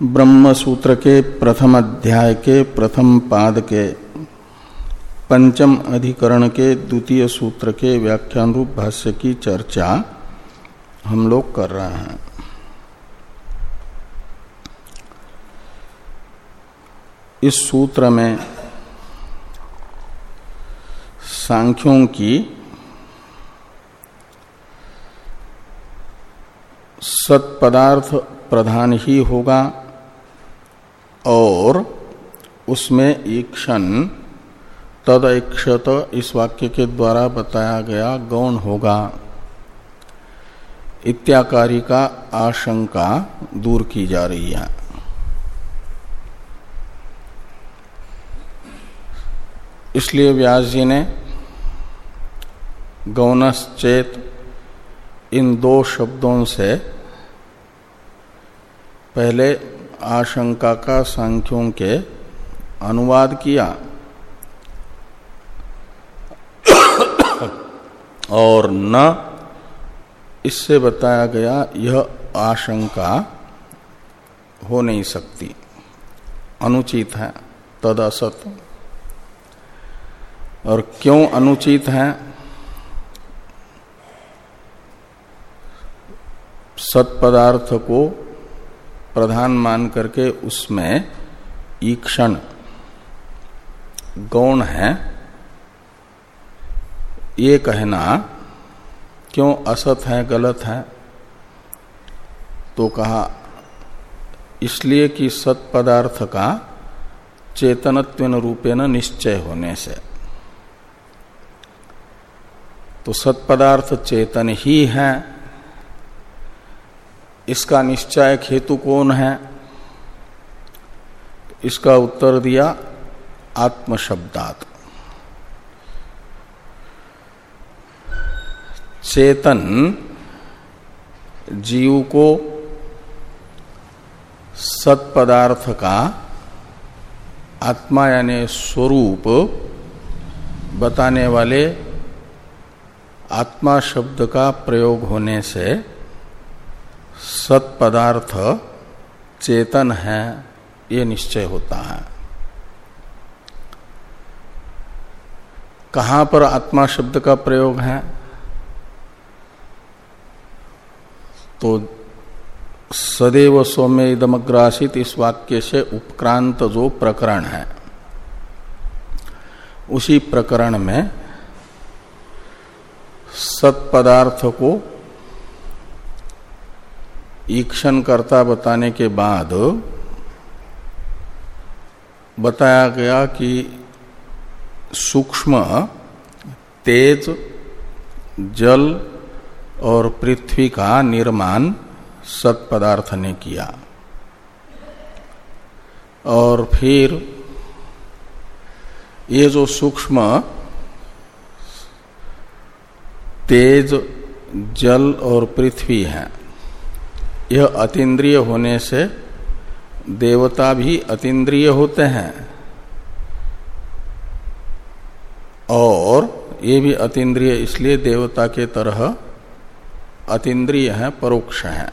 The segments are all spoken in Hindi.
ब्रह्म सूत्र के प्रथम अध्याय के प्रथम पाद के पंचम अधिकरण के द्वितीय सूत्र के व्याख्यान रूप भाष्य की चर्चा हम लोग कर रहे हैं। इस सूत्र में सांख्यों की सत्पदार्थ प्रधान ही होगा और उसमें ईक्षण तद इक्षत इस वाक्य के द्वारा बताया गया गौण होगा। इत्याकारी का आशंका दूर की जा रही है। इसलिए व्यास जी ने गौनश्चेत इन दो शब्दों से पहले आशंका का सांख्यों के अनुवाद किया। और न इससे बताया गया यह आशंका हो नहीं सकती। अनुचित है तद असत और क्यों अनुचित है? सत्पदार्थ को प्रधान मान करके उसमें ईक्षण गौण है। ये कहना, क्यों असत है, गलत है? तो कहा, इसलिए कि सत्पदार्थ का चेतनत्व रूपेण निश्चय होने से। तो सत्पदार्थ चेतन ही है इसका निश्चय हेतु कौन है? इसका उत्तर दिया आत्मशब्दात। चेतन जीव को सत्पदार्थ का आत्मा यानी स्वरूप बताने वाले आत्मा शब्द का प्रयोग होने से सत्पदार्थ चेतन है, ये निश्चय होता है। कहाँ पर आत्मा शब्द का प्रयोग है? तो सदैव सौम्य इदमग्रासित इस वाक्य से उपक्रांत जो प्रकरण है, उसी प्रकरण में सत्पदार्थ को ईक्षण करता बताने के बाद बताया गया कि सूक्ष्म, तेज, जल और पृथ्वी का निर्माण सत्पदार्थ ने किया। और फिर ये जो सूक्ष्म, तेज, जल और पृथ्वी है यह अतीन्द्रिय होने से देवता भी अतीन्द्रिय होते हैं। और ये भी अतीन्द्रिय, इसलिए देवता के तरह अतीन्द्रिय हैं, परोक्ष है।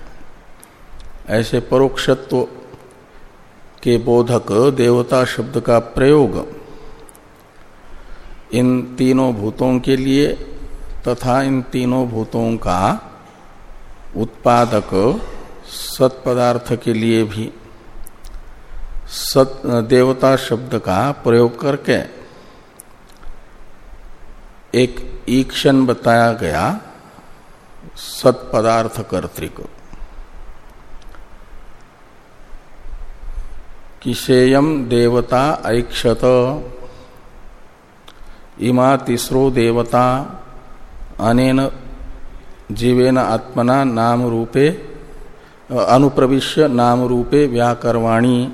ऐसे परोक्षत्व के बोधक देवता शब्द का प्रयोग इन तीनों भूतों के लिए तथा इन तीनों भूतों का उत्पादक सत पदार्थ के लिए भी सत, देवता शब्द का प्रयोग करके एक ईक्षण बताया गया सत पदार्थ कर्तिक किसेयम देवता ऐक्षत इमा तीसरो देवता, अनेन जीवेन आत्मना नाम रूपे अनुप्रविश्य नाम रूपे व्याकरवाणी।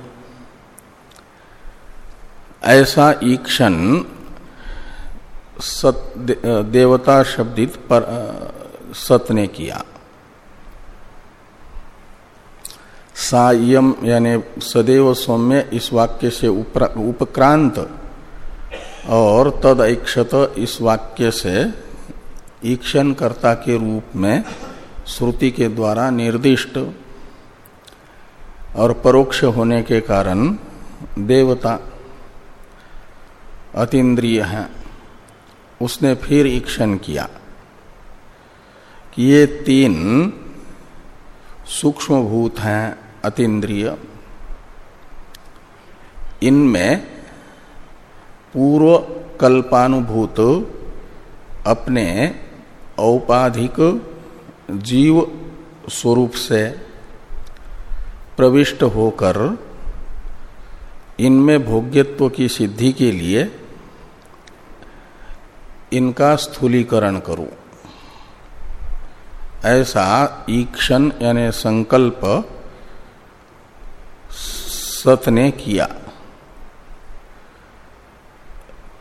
ऐसा ईक्षण सत देवता शब्दित पर सत ने किया। सायम यानी सदैव सौम्य इस वाक्य से उपक्रांत और तद ऐक्षत इस वाक्य से ईक्षण कर्ता के रूप में श्रुति के द्वारा निर्दिष्ट और परोक्ष होने के कारण देवता अतीन्द्रिय है। उसने फिर ईक्षण किया कि ये तीन सूक्ष्म भूत हैं, अतीन्द्रिय। इनमें पूर्व कल्पानुभूत अपने औपाधिक जीव स्वरूप से प्रविष्ट होकर इनमें भोग्यत्व की सिद्धि के लिए इनका स्थूलीकरण करूँ। ऐसा ईक्षण यानी संकल्प सत ने किया।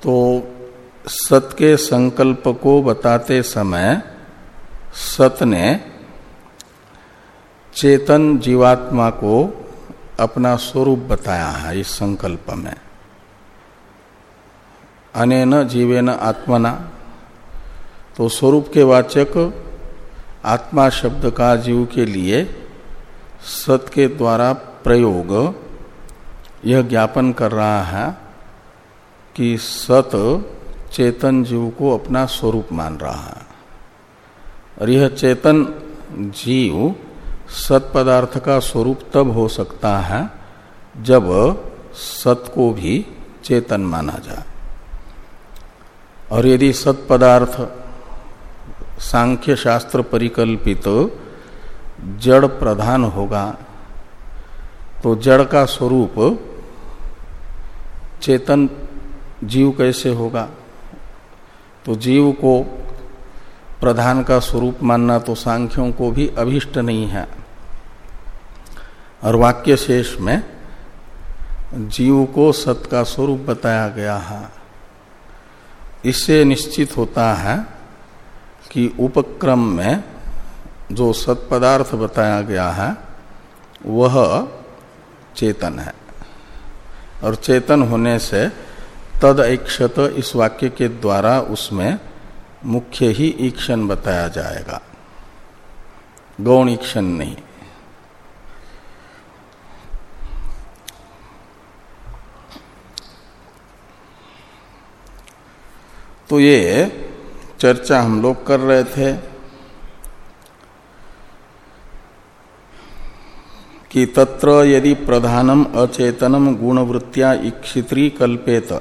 तो सत के संकल्प को बताते समय सत ने चेतन जीवात्मा को अपना स्वरूप बताया है इस संकल्प में। अनेन जीवेन आत्मना। तो स्वरूप के वाचक आत्मा शब्द का जीव के लिए सत के द्वारा प्रयोग यह ज्ञापन कर रहा है कि सत चेतन जीव को अपना स्वरूप मान रहा है। और यह चेतन जीव सत पदार्थ का स्वरूप तब हो सकता है जब सत को भी चेतन माना जाए। और यदि सत पदार्थ सांख्य शास्त्र परिकल्पित जड़ प्रधान होगा तो जड़ का स्वरूप चेतन जीव कैसे होगा? तो जीव को प्रधान का स्वरूप मानना तो सांख्यों को भी अभिष्ट नहीं है। और वाक्य शेष में, जीव को सत का स्वरूप बताया गया है। इससे निश्चित होता है कि उपक्रम में जो सत पदार्थ बताया गया है, वह चेतन है। और चेतन होने से तद ऐक्षत इस वाक्य के द्वारा उसमें मुख्य ही ईक्षण बताया जाएगा। गौण ईक्षण नहीं। तो ये चर्चा हम लोग कर रहे थे कि तत्र यदि प्रधानम अचेतनम गुणवृत्तिया इक्षित्री कल्पेत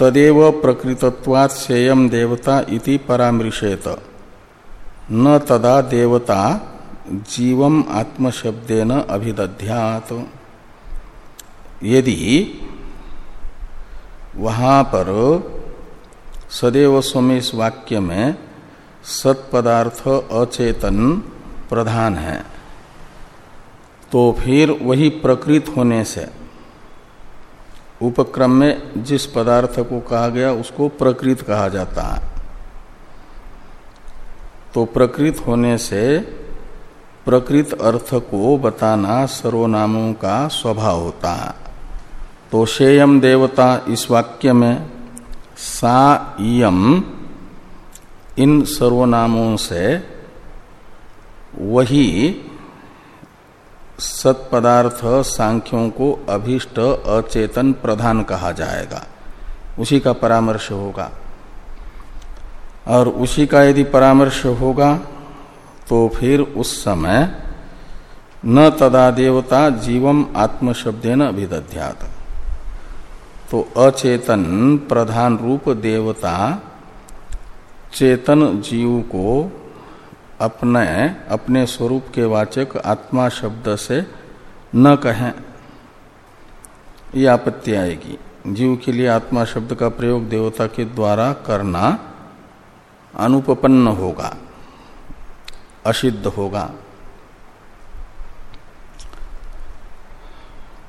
तदेव प्रकृतत्वात् सेयम देवता इति परामृशेत। न तदा देवता जीवम आत्मशब्देन अभिदध्यात। यदि वहाँ पर सदैव स्वामी इस वाक्य में सत्पदार्थ अचेतन प्रधान है। तो फिर वही प्रकृत होने से उपक्रम में जिस पदार्थ को कहा गया, उसको प्रकृत कहा जाता है। तो प्रकृत होने से प्रकृत अर्थ को बताना सर्वनामों का स्वभाव होता है। तो शेयम देवता इस वाक्य में सा यम इन सर्वनामों से वही सत्पदार्थ सांख्यों को अभिष्ट अचेतन प्रधान कहा जाएगा। उसी का परामर्श होगा। और उसी का यदि परामर्श होगा तो फिर उस समय न तदा देवता जीवम आत्मशब्देन अभिदध्यात। तो अचेतन प्रधान रूप देवता चेतन जीव को अपने अपने स्वरूप के वाचक आत्मा शब्द से न कहें। ये आपत्ति आएगी। जीव के लिए आत्मा शब्द का प्रयोग देवता के द्वारा करना अनुपपन्न होगा, असिद्ध होगा।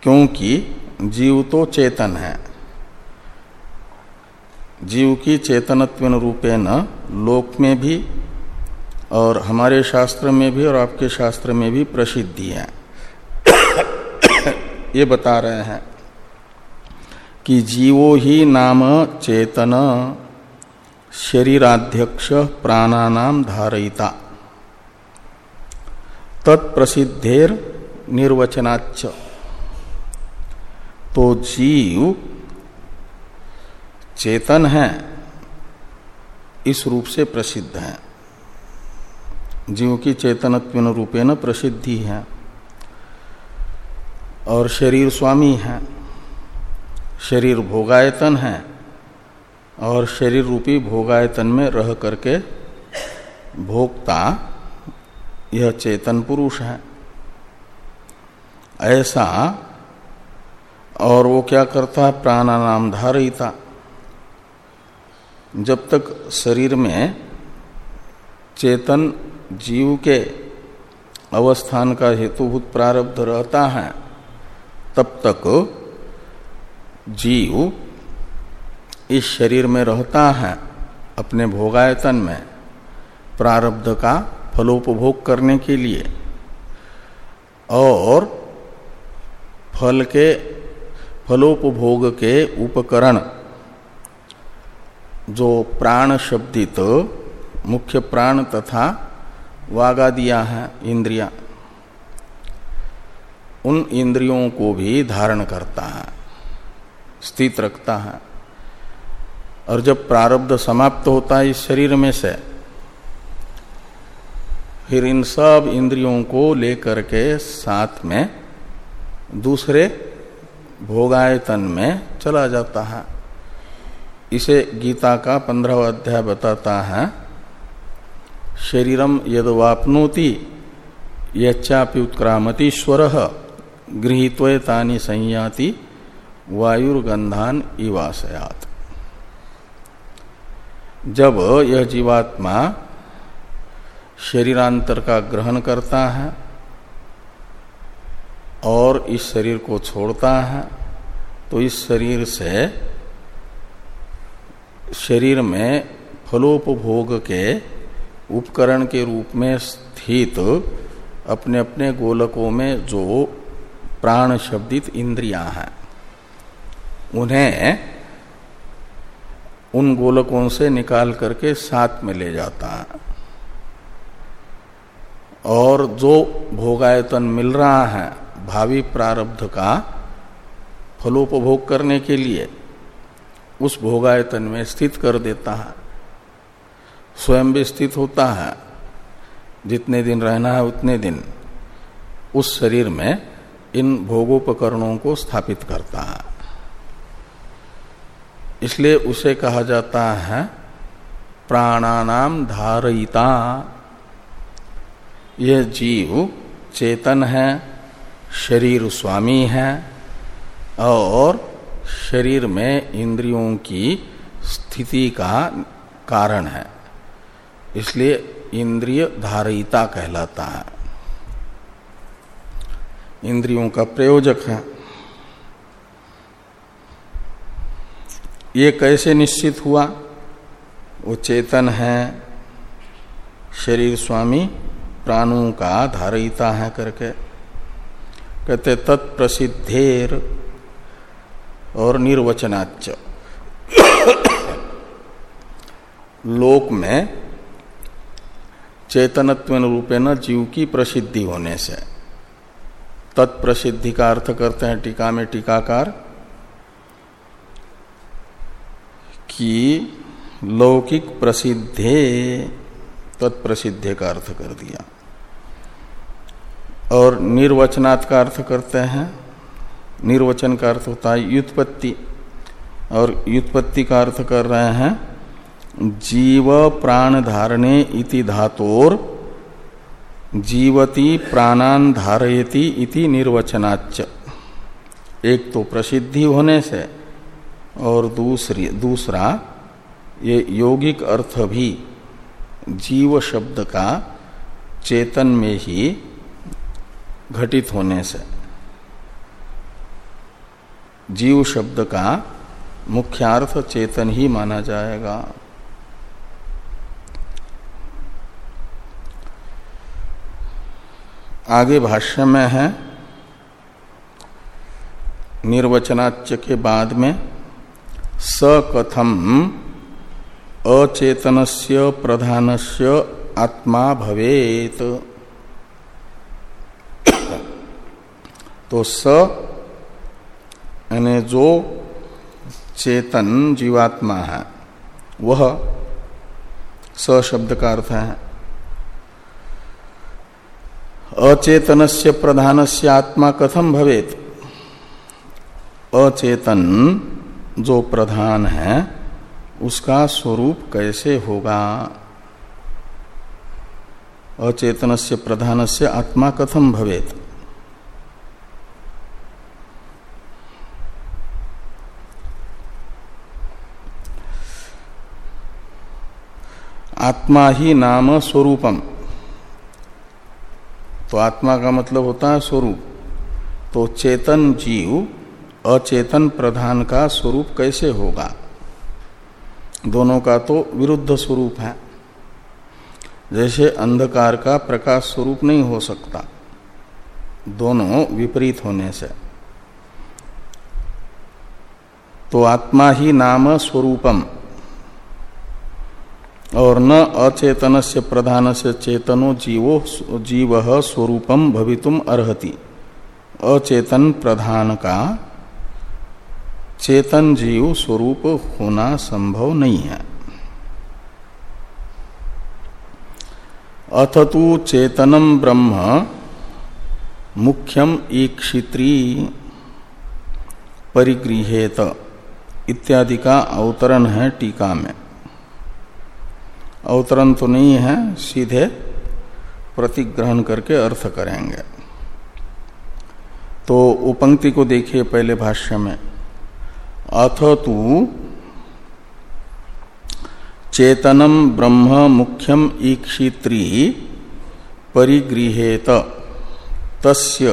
क्योंकि जीव तो चेतन है। जीव की चेतनत्व रूपेण लोक में भी और हमारे शास्त्र में भी और आपके शास्त्र में भी प्रसिद्धि है। ये बता रहे हैं कि जीवो ही नाम चेतन, शरीराध्यक्ष प्राणानाम धारयिता। तत्प्रसिद्धेर निर्वचनाच तो जीव चेतन है, इस रूप से प्रसिद्ध है। जीव की चेतनत्व न प्रसिद्धि है और शरीर स्वामी है। शरीर भोगायतन है और शरीर रूपी भोगायतन में रह करके भोक्ता यह चेतन पुरुष है। ऐसा, और वो क्या करता? है प्राणानाम धारिता। जब तक शरीर में चेतन जीव के अवस्थान का हेतुभूत प्रारब्ध रहता है, तब तक जीव इस शरीर में रहता है, अपने भोगायतन में प्रारब्ध का फलोपभोग करने के लिए। और फल के फलोपभोग के उपकरण जो प्राण शब्दित, मुख्य प्राण तथा वागादिया है, इंद्रिया। उन इंद्रियों को भी धारण करता है, स्थित रखता है। और जब प्रारब्ध समाप्त होता है इस शरीर में से, फिर इन सब इंद्रियों को लेकर के साथ में दूसरे भोगायतन में चला जाता है। इसे गीता का पंद्रह अध्याय बताता है। शरीरम यद वापनोति यच्चापि उत्क्रामतीश्वर गृहीत्वतानी संयाति वायुर्गंधान इवासयात। जब यह जीवात्मा शरीरांतर का ग्रहण करता है और इस शरीर को छोड़ता है तो इस शरीर से शरीर में फलोपभोग के उपकरण के रूप में स्थित अपने अपने गोलकों में जो प्राण शब्दित इंद्रियाँ हैं, उन्हें उन गोलकों से निकाल करके साथ में ले जाता है। और जो भोगायतन मिल रहा है, भावी प्रारब्ध का फलोपभोग करने के लिए उस भोगायतन में स्थित कर देता है। स्वयं भी स्थित होता है। जितने दिन रहना है उतने दिन उस शरीर में इन भोगोपकरणों को स्थापित करता है। इसलिए उसे कहा जाता है, प्राणानाम धारयिता। यह जीव चेतन है, शरीर स्वामी है और शरीर में इंद्रियों की स्थिति का कारण है। इसलिए इंद्रिय धारिता कहलाता है। इंद्रियों का प्रयोजक है। ये कैसे निश्चित हुआ? वो चेतन है। शरीर स्वामी प्राणों का धारिता है करके। कहते, तत्प्रसिद्धेर और निर्वचनाच लोक में चेतनत्व रूपेण जीव की प्रसिद्धि होने से। तत्प्रसिद्धि का अर्थ करते हैं टीका में टीकाकार कि लौकिक प्रसिद्धे तत्प्रसिद्धे का अर्थ कर दिया। और निर्वचनात् अर्थ करते हैं निर्वचन का अर्थ होता है युत्पत्ति और युत्पत्ति का अर्थ कर रहे हैं, जीव प्राण धारणे इति धातोर, जीवती प्राणान धारयति इति निर्वचनाच एक तो प्रसिद्धि होने से, और दूसरी, दूसरा, ये यौगिक अर्थ भी जीव शब्द का चेतन में ही घटित होने से। जीव शब्द का मुख्यार्थ चेतन ही माना जाएगा। आगे भाष्य में है निर्वचनाच्य के बाद में सकथम अचेतनस्य प्रधानस्य आत्मा भवेत। तो स यानी जो चेतन जीवात्मा है, वह स शब्द का अर्थ है। अचेतन से प्रधान से आत्मा कथम भवेत? अचेतन जो प्रधान है, उसका स्वरूप कैसे होगा? अचेतन से प्रधान से आत्मा कथम भवेत? आत्मा ही नाम स्वरूपम। तो आत्मा का मतलब होता है स्वरूप। तो चेतन जीव, अचेतन प्रधान का स्वरूप कैसे होगा? दोनों का तो विरुद्ध स्वरूप है। जैसे अंधकार का प्रकाश स्वरूप नहीं हो सकता। दोनों विपरीत होने से। तो आत्मा ही नाम स्वरूपम। और न अचेतन से प्रधान से चेतनो जीवो जीव स्वरूपम भवितुम अर्ति अचेतन प्रधान का चेतन जीव स्वरूप होना संभव नहीं है। अथ तो चेतनम ब्रह्म मुख्यम ईक्षित्री परिगृहेत। इत्यादि का अवतरण है टीका में। अवतरण तो नहीं है, सीधे प्रतिग्रहण करके अर्थ करेंगे। तो उपंक्ति को देखिए पहले भाष्य में। अथ तु चेतनम ब्रह्म मुख्यम ईक्षित्री परिगृहेत। तस्य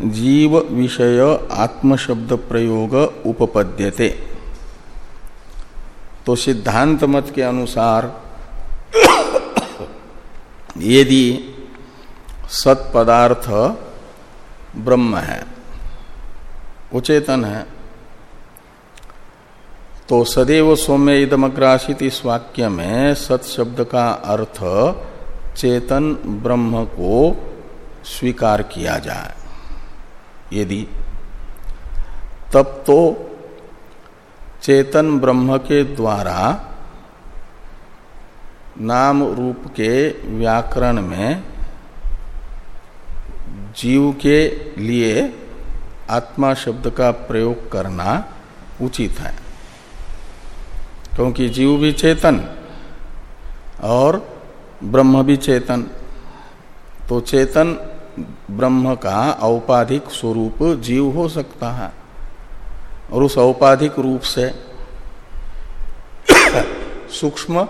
जीव विषय आत्मशब्द प्रयोग उपपद्यते। तो सिद्धांत मत के अनुसार यदि सत्पदार्थ ब्रह्म है, उचेतन है तो सदैव सौम्य इदमग्रासित इस वाक्य में सत शब्द का अर्थ चेतन ब्रह्म को स्वीकार किया जाए। यदि तब तो चेतन ब्रह्म के द्वारा नाम रूप के व्याकरण में जीव के लिए आत्मा शब्द का प्रयोग करना उचित है। क्योंकि जीव भी चेतन और ब्रह्म भी चेतन। तो चेतन ब्रह्म का औपाधिक स्वरूप जीव हो सकता है और उस औपाधिक रूप से सूक्ष्म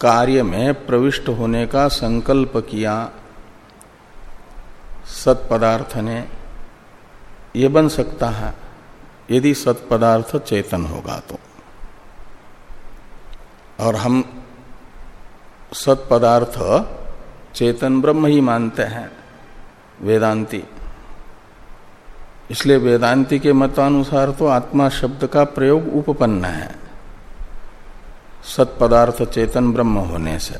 कार्य में प्रविष्ट होने का संकल्प किया। सत्पदार्थ ने ये बन सकता है, यदि सत्पदार्थ चेतन होगा तो। और हम सत्पदार्थ चेतन ब्रह्म ही मानते हैं, वेदांती। इसलिए वेदांति के मतानुसार तो आत्मा शब्द का प्रयोग उपपन्न है। सत्पदार्थ चेतन ब्रह्म होने से।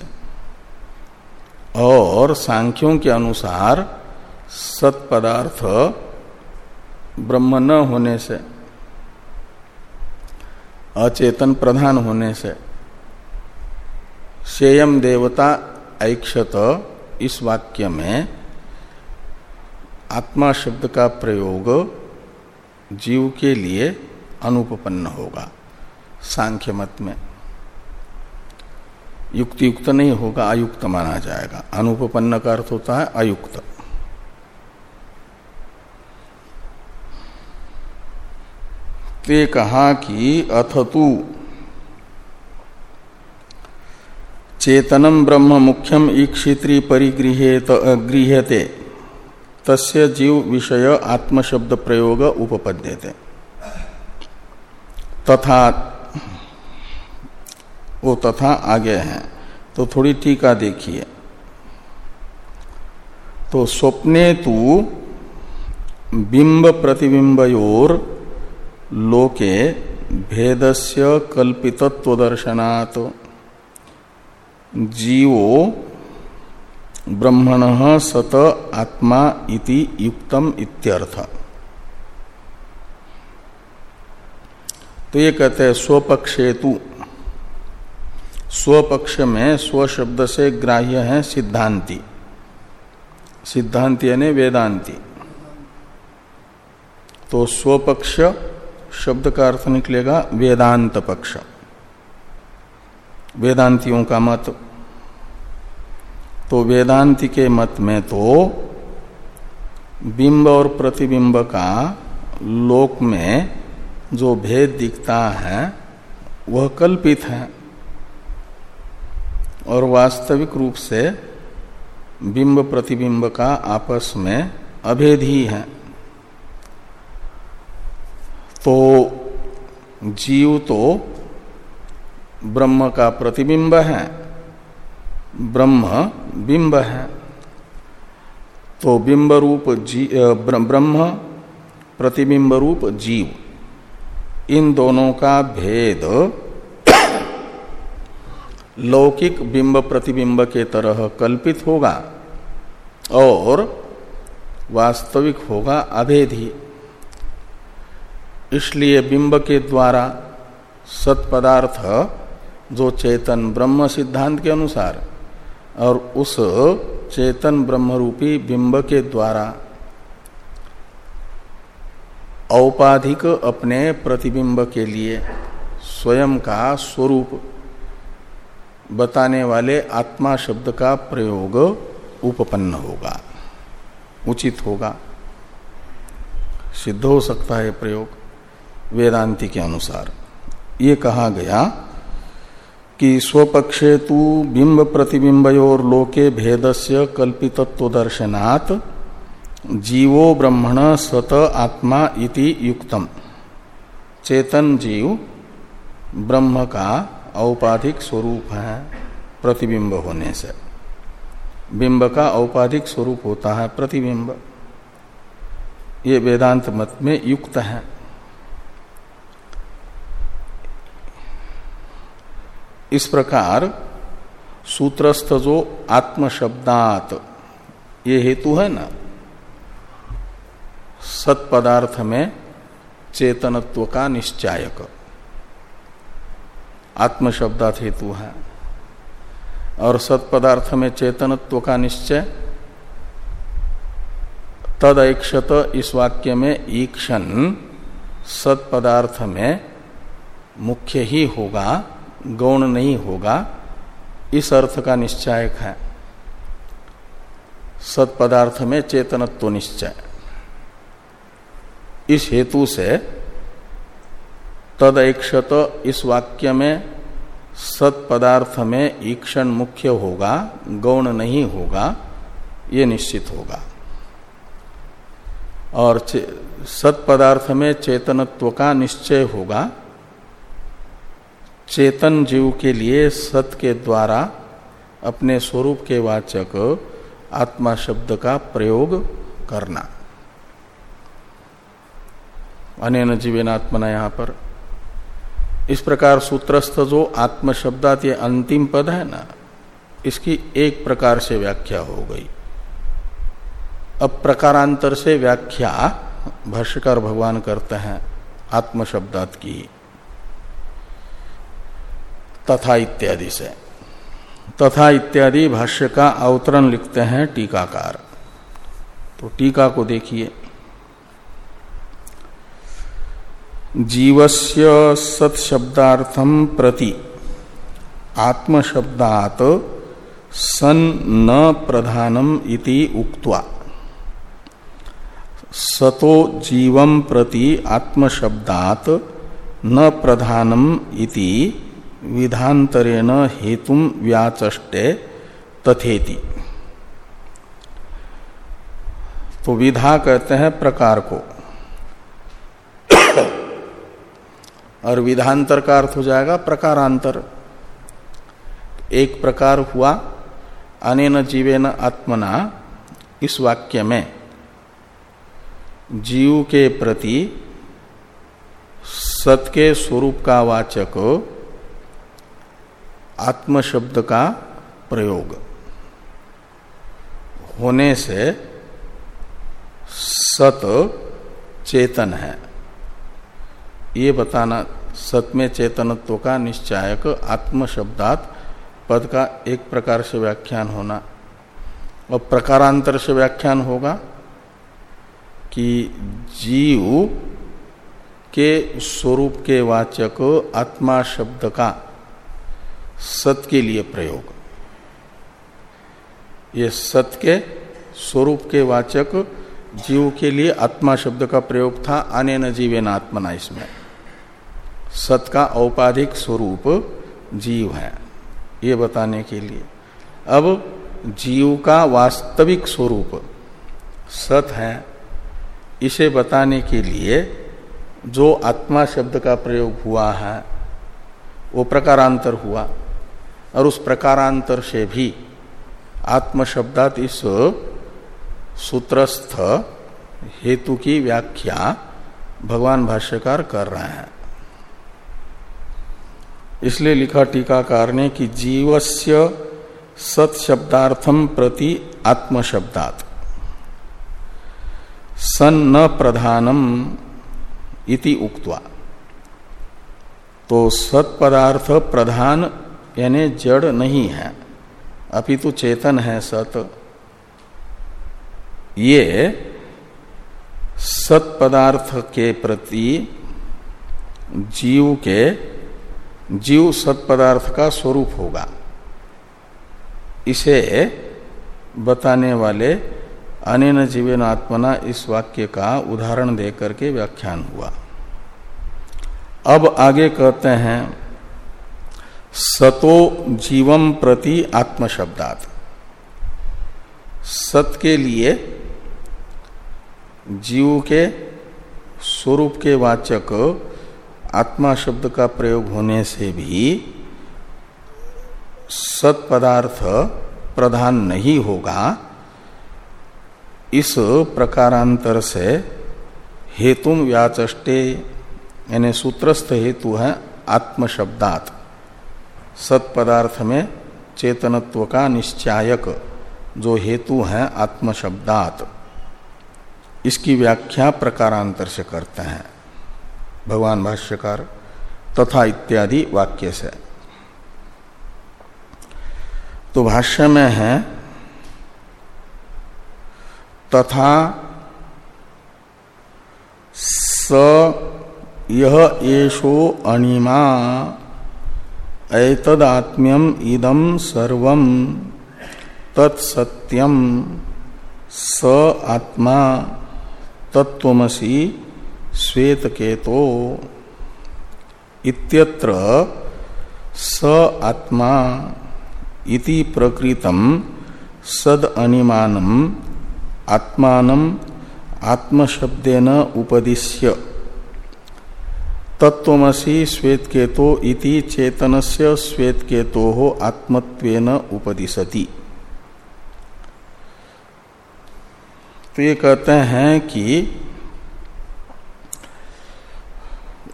और सांख्यों के अनुसार सत्पदार्थ ब्रह्म न होने से, अचेतन प्रधान होने से सेयम देवता ऐक्षत इस वाक्य में आत्मा शब्द का प्रयोग जीव के लिए अनुपपन्न होगा, सांख्य मत में। युक्ति युक्त नहीं होगा अयुक्त माना जाएगा। अनुपन्न का अर्थ होता है अयुक्त ते कहा कि अथ तू चेतनम ब्रह्म मुख्यम ईक्षित्री परिगृहेत तस्य जीव विषय आत्मशब्द प्रयोग उपपद्यते। तथा वो तथा आगे हैं। तो थोड़ी टीका देखिए। तो स्वप्ने तु बिंब प्रतिबिंबयोर लोके भेदस्य कल्पितत्व जीवो ब्रह्मण सत आत्मा इति युक्तम इत्यर्थ। तो ये कहते हैं स्वपक्षेतु स्वपक्ष में स्व शब्द से ग्राह्य है सिद्धांति। सिद्धांति यानी वेदांति। तो स्वपक्ष शब्द का अर्थ निकलेगा वेदांत पक्ष। वेदांतियों का मत। तो वेदांति के मत में तो बिंब और प्रतिबिंब का लोक में जो भेद दिखता है, वह कल्पित है। और वास्तविक रूप से बिंब प्रतिबिंब का आपस में अभेद ही है। तो जीव तो ब्रह्म का प्रतिबिंब है, ब्रह्म बिंब है। तो बिंब रूप ब्रह्म प्रतिबिंब रूप जीव, इन दोनों का भेद लौकिक बिंब प्रतिबिंब के तरह कल्पित होगा और वास्तविक होगा अभेद। इसलिए बिंब के द्वारा सत्पदार्थ, जो चेतन ब्रह्म सिद्धांत के अनुसार, और उस चेतन ब्रह्म रूपी बिंब के द्वारा औपाधिक अपने प्रतिबिंब के लिए स्वयं का स्वरूप बताने वाले आत्मा शब्द का प्रयोग उपपन्न होगा, उचित होगा। सिद्ध हो सकता है प्रयोग वेदांति के अनुसार। ये कहा गया कि स्वपक्षे तो बिंब प्रतिबिंबयोर लोके भेदस्य कल्पितत्व दर्शनात् जीवो ब्रह्मण स्वत आत्मा इति युक्तम। चेतन जीव ब्रह्म का औपाधिक स्वरूप है प्रतिबिंब होने से। बिंब का औपाधिक स्वरूप होता है प्रतिबिंब। ये वेदांत मत में युक्त है। इस प्रकार सूत्रस्थ जो आत्म शब्दात ये हेतु है ना? सत्पदार्थ में चेतनत्व का निश्चायक। आत्म शब्दात हेतु है। और सत्पदार्थ में चेतनत्व का निश्चय तद ऐक्षत इस वाक्य में ईक्षण सत्पदार्थ में मुख्य ही होगा, गौण नहीं होगा, इस अर्थ का निश्चय है। सत्पदार्थ में चेतनत्व निश्चय। इस हेतु से तदैक्षत इस वाक्य में सत्पदार्थ में ईक्षण मुख्य होगा, गौण नहीं होगा, ये निश्चित होगा। और सत्पदार्थ में चेतनत्व का निश्चय होगा। चेतन जीव के लिए सत के द्वारा अपने स्वरूप के वाचक आत्मा शब्द का प्रयोग करना। अनेन जीवेनात्मना यहाँ पर इस प्रकार सूत्रस्थ जो आत्म शब्दात ये अंतिम पद है ना, इसकी एक प्रकार से व्याख्या हो गई। अब प्रकारांतर से व्याख्या भाष्यकार भगवान करते हैं आत्म शब्दात की। तथा इत्यादि से। तथा इत्यादि भाष्य का अवतरण लिखते हैं टीकाकार। तो टीका को देखिए। जीवस्य सत्शब्दार्थम प्रति। आत्मशब्दात सन न प्रधानम इति उक्त्वा। सतो जीवम प्रति आत्मशब्दात न प्रधानम इति विधांतरेण हेतु व्याचष्टे तथेति। तो विधा कहते हैं प्रकार को। और विधांतर का अर्थ हो जाएगा प्रकारांतर। एक प्रकार हुआ, अनेन जीवेन आत्मना, इस वाक्य में। जीव के प्रति सत के स्वरूप का वाचक आत्म शब्द का प्रयोग। होने से सत चेतन है। ये बताना सत में चेतनत्व का निश्चायक आत्म शब्दात पद का एक प्रकार से व्याख्यान होना। और प्रकारांतर से व्याख्यान होगा कि जीव के स्वरूप के वाचक आत्मा शब्द का सत के लिए प्रयोग। ये सत के स्वरूप के वाचक जीव के लिए आत्मा शब्द का प्रयोग था अने न जीवे न आत्मना इसमें। सत का औपाधिक स्वरूप जीव है, ये बताने के लिए। अब जीव का वास्तविक स्वरूप सत है, इसे बताने के लिए जो आत्मा शब्द का प्रयोग हुआ है, वो प्रकारांतर हुआ और उस प्रकारांतर से भी आत्म शब्दात इस सूत्रस्थ हेतु की व्याख्या भगवान भाष्यकार कर रहे हैं। इसलिए लिखा टीकाकार ने कि जीवस्य सत शब्दार्थम प्रति आत्म शब्दात सन न प्रधानम इति उक्त्वा। तो सत पदार्थ प्रधान यानी जड़ नहीं है। अपितु चेतन है सत। ये सत पदार्थ के प्रति जीव के जीव सत्पदार्थ का स्वरूप होगा। इसे बताने वाले अनेन जीवन आत्मना इस वाक्य का उदाहरण देकर के व्याख्यान हुआ। अब आगे कहते हैं, सतो जीवम प्रति आत्म शब्दात सत के लिए जीव के स्वरूप के वाचक आत्मा शब्द का प्रयोग होने से भी सत पदार्थ प्रधान नहीं होगा। इस प्रकारांतर से हेतु व्याचे यानी सूत्रस्थ हेतु है आत्म शब्दात सत पदार्थ में चेतनत्व का निश्चायक जो हेतु है आत्म शब्दात इसकी व्याख्या प्रकारांतर से करते हैं। भगवान भाष्यकार तथा इत्यादि वाक्य से। तो भाष्य में है, तथा स यह येषो अणिमा ऐतदात्म्यम इदम सर्व तत्सत्यम स आत्मा तत्वमसी श्वेत केतो इत्यत्र स आत्मा इति प्रकृतम सद अनिमानम आत्मानम आत्मशब्देन उपदिश्य। तत्वमसी श्वेत केतो इति चेतनस्य श्वेत केतो हो आत्मत्वेन उपदिशति। तो ये कहते हैं कि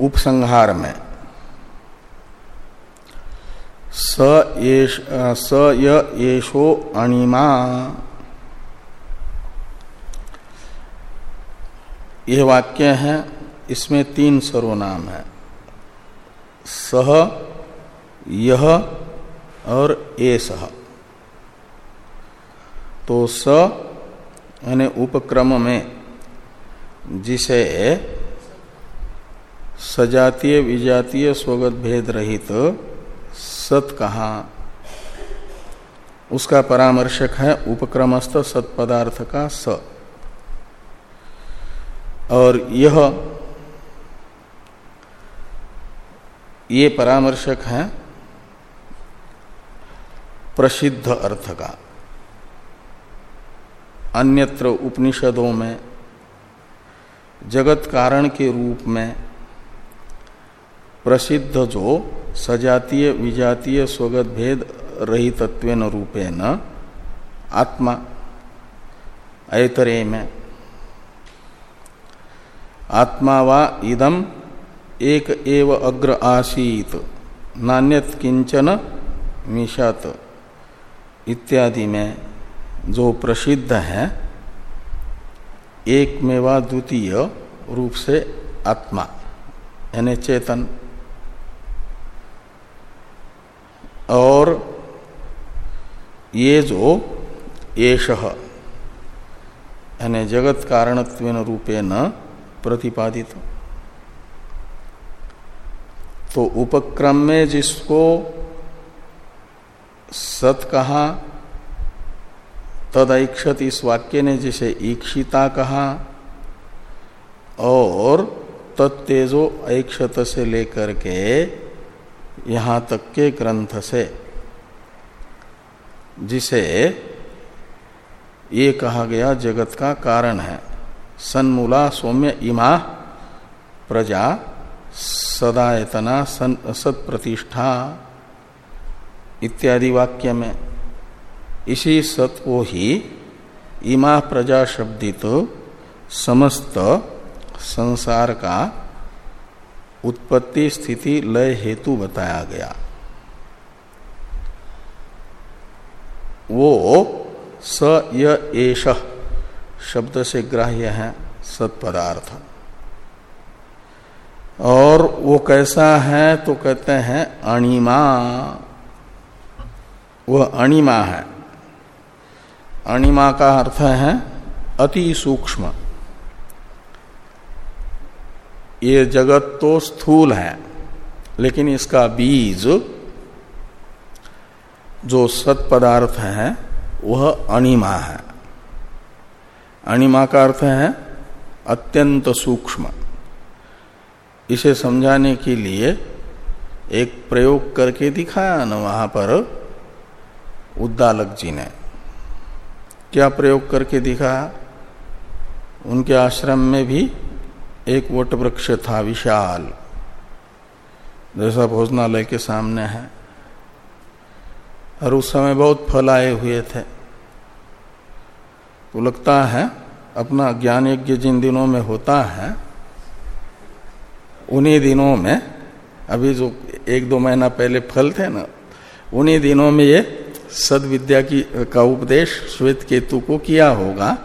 उपसंहार में स स येषो अणिमा। यह वाक्य है, इसमें तीन सर्वनाम है। सह, यह और ए सह तो स, यानी उपक्रम में, जिसे सजातीय, विजातीय, स्वगत भेद रहित सत कहा। उसका परामर्शक है उपक्रमस्थ सत्पदार्थ का स। और यह ये परामर्शक है प्रसिद्ध अर्थ का। अन्यत्र उपनिषदों में, जगत कारण के रूप में प्रसिद्ध जो सजातीय, विजातीय स्वगत भेद रहितत्वेन रूपेण आत्मा ऐतरे में आत्मा वा इदम एक एव अग्र आसीत, नान्यत किंचन मिशत इत्यादि में जो प्रसिद्ध है, एक मेवा द्वितीय रूप से आत्मा, यानी चेतन। और ये जो येष यानी जगत कारणत्व रूपे न प्रतिपादित। तो उपक्रम में जिसको सत कहा, तद ऐक्षत इस वाक्य ने जिसे ईक्षिता कहा, और तत्तेजो ऐक्षत से लेकर के यहाँ तक के ग्रंथ से, जिसे ये कहा गया जगत का कारण है। सन्मूला सौम्य इमा प्रजा सदायतना सत प्रतिष्ठा इत्यादि वाक्य में। इसी सत को ही इमा प्रजा शब्दित समस्त संसार का उत्पत्ति स्थिति लय हेतु बताया गया। वो स येष शब्द से ग्राह्य है सत्पदार्थ और वो कैसा है तो कहते हैं अणिमा। वह अणिमा है। अणिमा का अर्थ है अति सूक्ष्म। ये जगत तो स्थूल है, लेकिन इसका बीज जो सत पदार्थ है, वह अणिमा है। अणिमा का अर्थ है अत्यंत सूक्ष्म। इसे समझाने के लिए एक प्रयोग करके दिखाया न वहाँ पर उद्दालक जी ने। क्या प्रयोग करके दिखाया? उनके आश्रम में भी एक वट वृक्ष था विशाल। जैसा भोजनालय के सामने है। और उस समय बहुत फल आए हुए थे। तो लगता है, अपना ज्ञान यज्ञ जिन दिनों में होता है, उन्हीं दिनों में, अभी जो एक दो महीना पहले फल थे ना, उन्हीं दिनों में ये सद विद्या की, का उपदेश श्वेत केतु को किया होगा।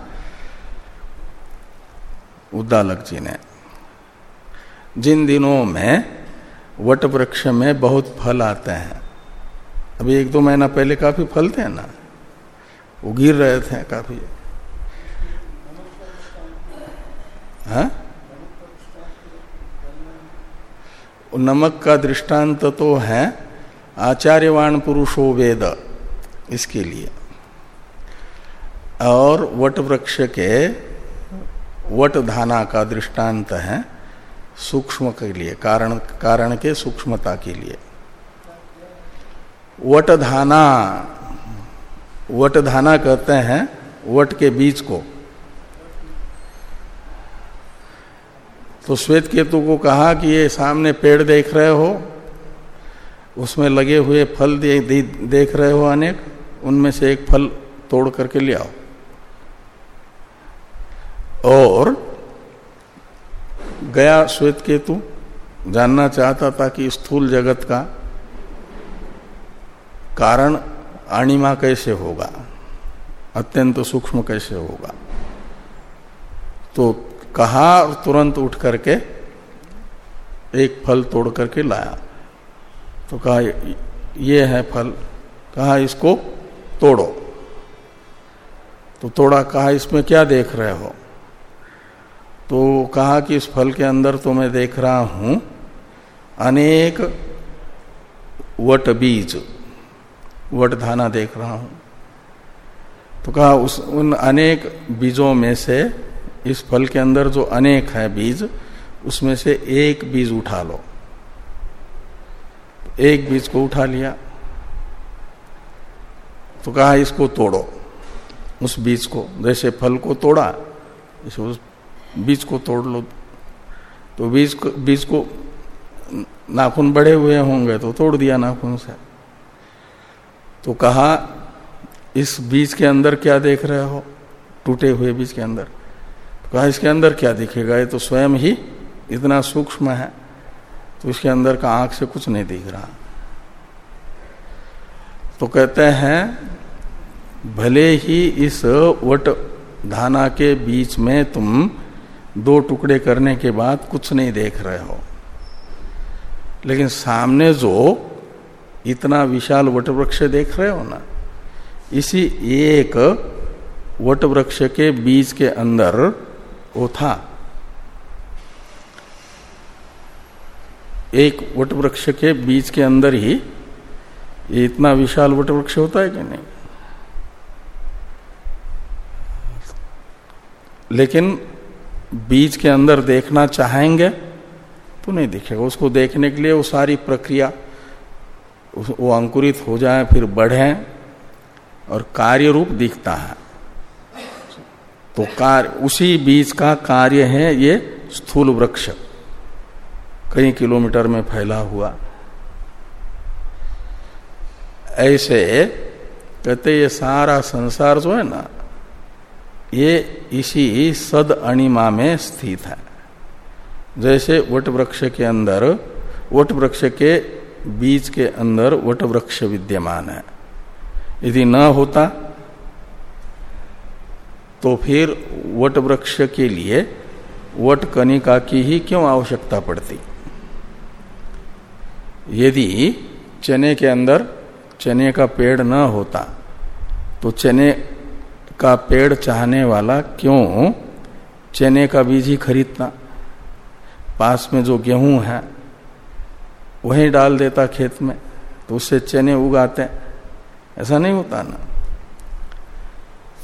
उद्दालक जी ने। जिन दिनों में वट वृक्ष में बहुत फल आते हैं, अभी एक दो महीना पहले काफ़ी फल थे ना, वो गिर रहे थे काफ़ी। हाँ? नमक का दृष्टांत तो है आचार्यवान पुरुषो वेद, इसके लिए। और वट वृक्ष के वट धाना का दृष्टांत है सूक्ष्म के लिए कारण कारण के सूक्ष्मता के लिए। वट धाना वट धाना कहते हैं वट के बीज को। तो श्वेत केतु को कहा कि ये सामने पेड़ देख रहे हो उसमें लगे हुए फल दे, दे, देख रहे हो अनेक उनमें से एक फल तोड़ करके ले आओ। और गया श्वेत केतु जानना चाहता था कि स्थूल जगत का कारण अणिमा कैसे होगा? अत्यंत सूक्ष्म कैसे होगा? तो कहा और तुरंत उठ करके एक फल तोड़ करके लाया। तो कहा, ये है फल। कहा, इसको तोड़ो। तो तोड़ा, कहा, इसमें क्या देख रहे हो? तो कहा कि इस फल के अंदर तो मैं देख रहा हूँ अनेक वट बीज, वट धाना देख रहा हूँ। तो कहा उस, उन अनेक बीजों में से इस फल के अंदर जो अनेक है बीज, उसमें से एक बीज उठा लो। एक बीज को उठा लिया। तो कहा इसको तोड़ो, उस बीज को, जैसे फल को तोड़ा, इसे उस बीज को तोड़ लो। तो बीज को बीज को नाखून बड़े हुए होंगे तो तोड़ दिया नाखून से। तो कहा, इस बीज के अंदर क्या देख रहे हो? टूटे हुए बीज के अंदर। तो कहा, इसके अंदर क्या दिखेगा? ये तो स्वयं ही इतना सूक्ष्म है तो इसके अंदर का आँख से कुछ नहीं दिख रहा। तो कहते हैं, भले ही इस वट धाना के बीच में तुम दो टुकड़े करने के बाद कुछ नहीं देख रहे हो। लेकिन सामने जो इतना विशाल वट वृक्ष देख रहे हो ना, इसी एक वट वृक्ष के बीच के अंदर वो था। एक वट वृक्ष के बीच के अंदर ही ये इतना विशाल वट वृक्ष होता है कि नहीं? लेकिन बीज के अंदर देखना चाहेंगे तो नहीं दिखेगा। उसको देखने के लिए वो सारी प्रक्रिया, वो अंकुरित हो जाए, फिर बढ़े और कार्य रूप दिखता है। तो कार्य, उसी बीज का कार्य है ये स्थूल वृक्ष। कई किलोमीटर में फैला हुआ। ऐसे कहते ये सारा संसार जो है ना ये इसी सद अणिमा में स्थित है। जैसे वट वृक्ष के अंदर, वट वृक्ष के बीज के अंदर वट वृक्ष विद्यमान है। यदि न होता तो फिर वट वृक्ष के लिए वट कनिका की ही क्यों आवश्यकता पड़ती? यदि चने के अंदर चने का पेड़ न होता तो चने का पेड़ चाहने वाला क्यों? चने का बीज ही खरीदता पास में जो गेहूँ है, वही डाल देता खेत में तो उससे चने उगाते ऐसा नहीं होता ना।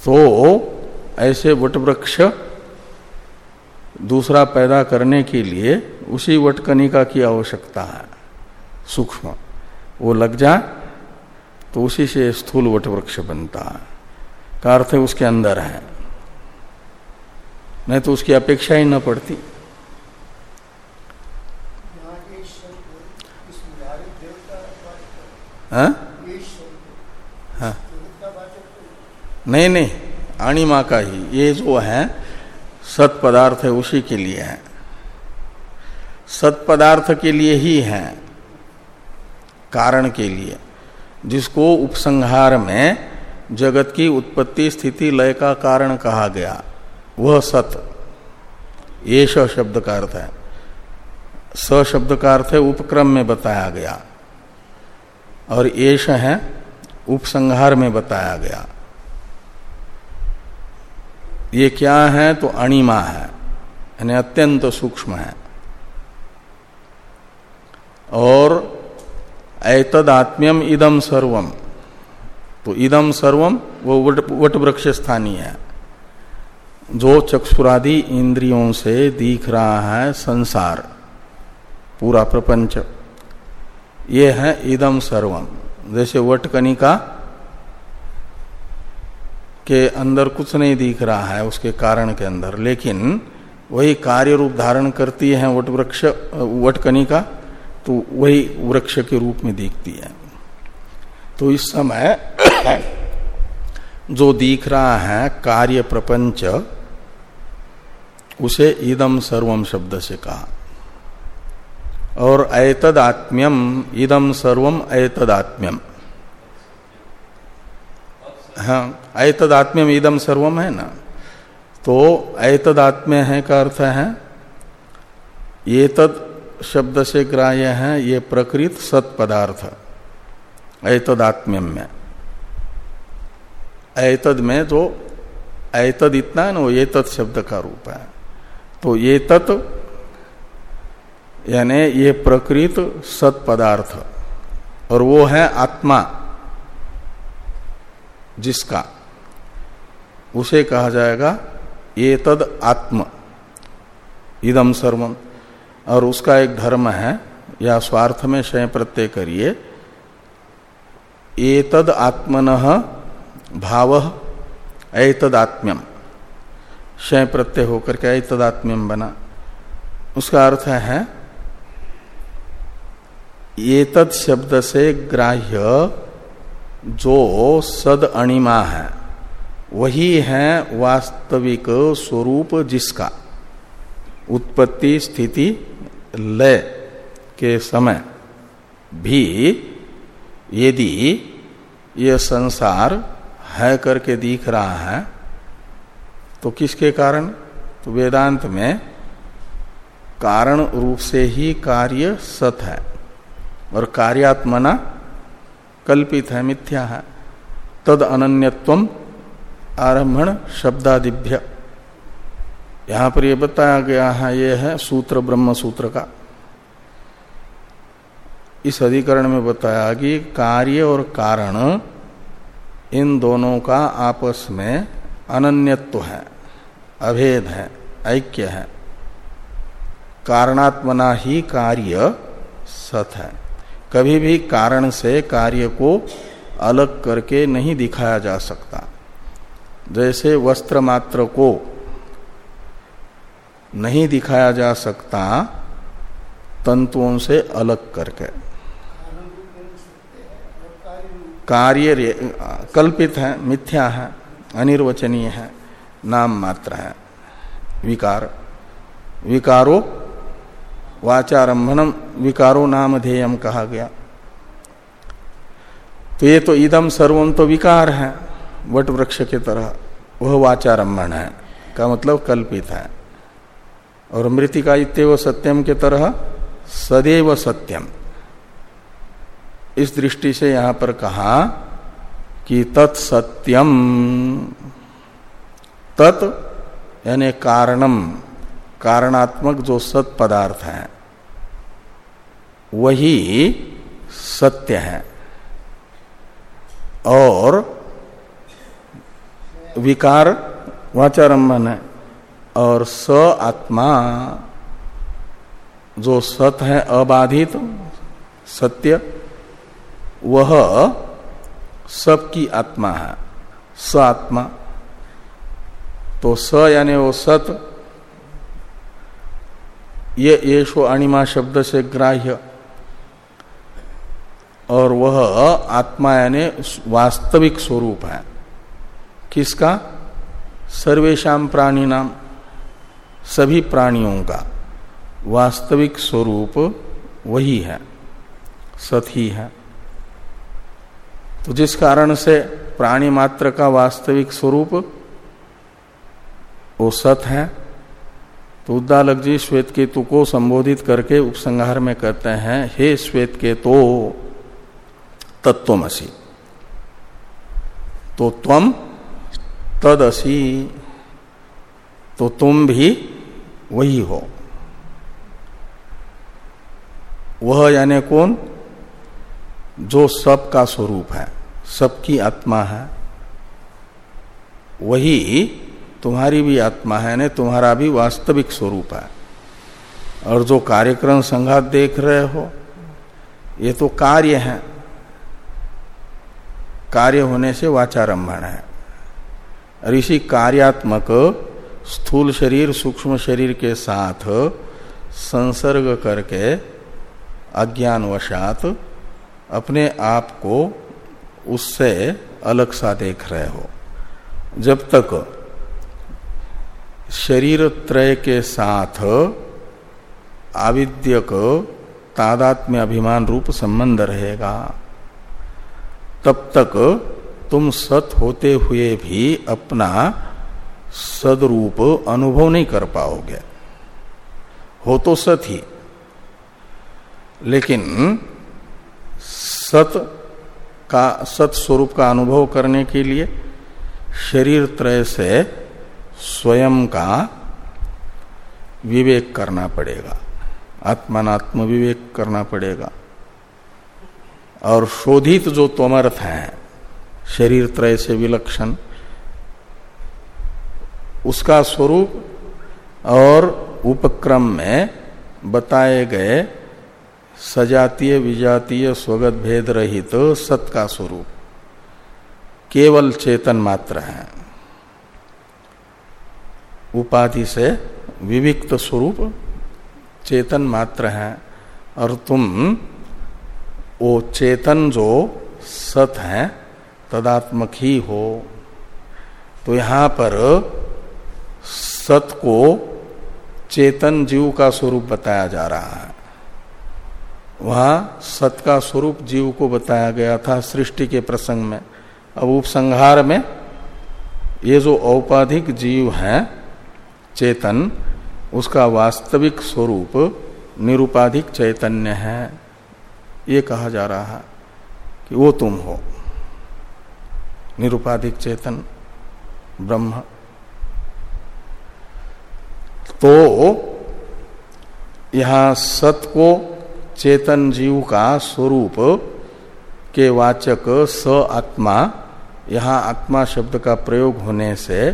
तो ऐसे वटवृक्ष दूसरा पैदा करने के लिए उसी वटकनिका की आवश्यकता है। सूक्ष्म। वो लग जाए तो उसी से स्थूल वटवृक्ष बनता है। का अर्थ है उसके अंदर है। नहीं तो उसकी अपेक्षा ही न पड़ती। हाँ? हाँ। नहीं नहीं अणिमा का ही। ये जो है, सत पदार्थ है उसी के लिए है। सत पदार्थ के लिए ही है, कारण के लिए। जिसको उपसंहार में जगत की उत्पत्ति स्थिति लय का कारण कहा गया। वह सत। ये शब्द का अर्थ है। स शब्द का अर्थ है उपक्रम में बताया गया। और येष है उपसंहार में बताया गया। ये क्या है तो अणिमा है, यानी अत्यंत सूक्ष्म है। और ऐतदात्म्यम इदम सर्वम। तो इदम सर्वम वो वट वृक्ष स्थानीय है। जो चक्षुरादि इंद्रियों से दिख रहा है संसार, पूरा प्रपंच, ये है इदम सर्वम जैसे वटकनिका के अंदर कुछ नहीं दिख रहा है उसके कारण के अंदर, लेकिन वही कार्य रूप धारण करती है वट वृक्ष वटकनिका तो वही वृक्ष के रूप में दिखती है। तो इस समय जो दिख रहा है कार्य प्रपंच, उसे इदम सर्वम शब्द से कहा। और ऐतदात्म्यम इदम सर्वम ऐतदात्म्यम हाँ ऐतदात्म्यम इदम सर्वम है ना? तो ऐतदात्म्य है का अर्थ है ये तद शब्द से ग्राह्य है, ये प्रकृत सत पदार्थ ऐतदात्म्यम। में ऐतद में जो ऐतद इतना है ना, वो तत् शब्द का रूप है। तो ये तत् यानी ये प्रकृत सत पदार्थ और वो है आत्मा, जिसका, उसे कहा जाएगा ये तद आत्म इदम सर्वम। और उसका एक धर्म है, या स्वार्थ में शय प्रत्यय करिए एतद आत्मन भाव ऐतदात्म्यम शय प्रत्यय होकर के ऐतदात्म्यम बना। उसका अर्थ है तत् शब्द से ग्राह्य जो सद अणिमा है, वही है वास्तविक स्वरूप जिसका। उत्पत्ति, स्थिति, लय के समय भी यदि ये संसार है करके दिख रहा है तो किसके कारण? तो वेदांत में कारण रूप से ही कार्य सत है, और कार्यात्मना कल्पित है, मिथ्या है। तद अनन्यत्व आरंभण शब्दादिभ्य। यहाँ पर यह बताया गया है यह है सूत्र ब्रह्म सूत्र का। इस अधिकरण में बताया कि कार्य और कारण इन दोनों का आपस में अनन्यत्व है, अभेद है, ऐक्य है। कारणात्मना ही कार्य सत है। कभी भी कारण से कार्य को अलग करके नहीं दिखाया जा सकता। जैसे वस्त्र मात्र को नहीं दिखाया जा सकता तंतुओं से अलग करके। कार्य कल्पित है, मिथ्या है, अनिर्वचनीय है, नाम मात्र है। विकार। विकारो वाचारंभनम विकारो नाम ध्येयम कहा गया। तो ये तो इदम सर्वम तो विकार है वट वृक्ष की तरह। वह वाचारंभन है, का मतलब कल्पित है। और मृतिका इतव सत्यम के तरह, सदैव सत्यम। इस दृष्टि से यहाँ पर कहा कि तत्सत्यम, तत् यानी कारणम, कारणात्मक जो सत पदार्थ है, वही सत्य है। और विकार, वाचारंभन है, और स आत्मा, जो सत है अबाधित, सत्य वह सबकी आत्मा है। स आत्मा। तो स यानी वो सत, ये येषो अणिमा शब्द से ग्राह्य। और वह आत्मा यानी वास्तविक स्वरूप है। किसका? सर्वेशा प्राणी नाम सभी प्राणियों का। वास्तविक स्वरूप वही है। सत ही है। तो जिस कारण से प्राणी मात्र का वास्तविक स्वरूप, वो सत है तो उद्दालक जी श्वेत केतु को संबोधित करके उपसंहार में कहते हैं, हे श्वेत केतो तत्वमसी तो तम तदसी तो तुम भी वही हो। वह यानी कौन? जो सब का स्वरूप है। सबकी आत्मा है। वही तुम्हारी भी आत्मा है ने तुम्हारा भी वास्तविक स्वरूप है। और जो कार्यक्रम संघात देख रहे हो, ये तो कार्य है। कार्य होने से वाचारंभण है। और इसी कार्यात्मक स्थूल शरीर, सूक्ष्म शरीर के साथ संसर्ग करके अज्ञानवशात अपने आप को उससे अलग सा देख रहे हो। जब तक शरीर त्रय के साथ आविद्यक तादात्म्य अभिमान रूप संबंध रहेगा, तब तक तुम सत होते हुए भी अपना सदरूप अनुभव नहीं कर पाओगे। हो तो सत ही, लेकिन सत का सत स्वरूप का अनुभव करने के लिए शरीर त्रय से स्वयं का विवेक करना पड़ेगा। आत्मात्म विवेक करना पड़ेगा। और शोधित जो तोमर्थ है, शरीर त्रय से विलक्षण, उसका स्वरूप और उपक्रम में बताए गए सजातीय, विजातीय, स्वगत, भेद रहित तो सत का स्वरूप। केवल चेतन मात्र है। उपाधि से विविक्त स्वरूप चेतन मात्र है और तुम वो चेतन जो सत है, तदात्मक ही हो। तो यहाँ पर सत को चेतन जीव का स्वरूप बताया जा रहा है। वहाँ सत का स्वरूप जीव को बताया गया था सृष्टि के प्रसंग में। अब उपसंहार में ये जो औपाधिक जीव है, चेतन, उसका वास्तविक स्वरूप निरुपाधिक चैतन्य है। ये कहा जा रहा है कि वो तुम हो। निरुपाधिक चेतन, ब्रह्म। तो यहाँ सत को चेतन जीव का स्वरूप के वाचक स आत्मा, यहाँ आत्मा शब्द का प्रयोग होने से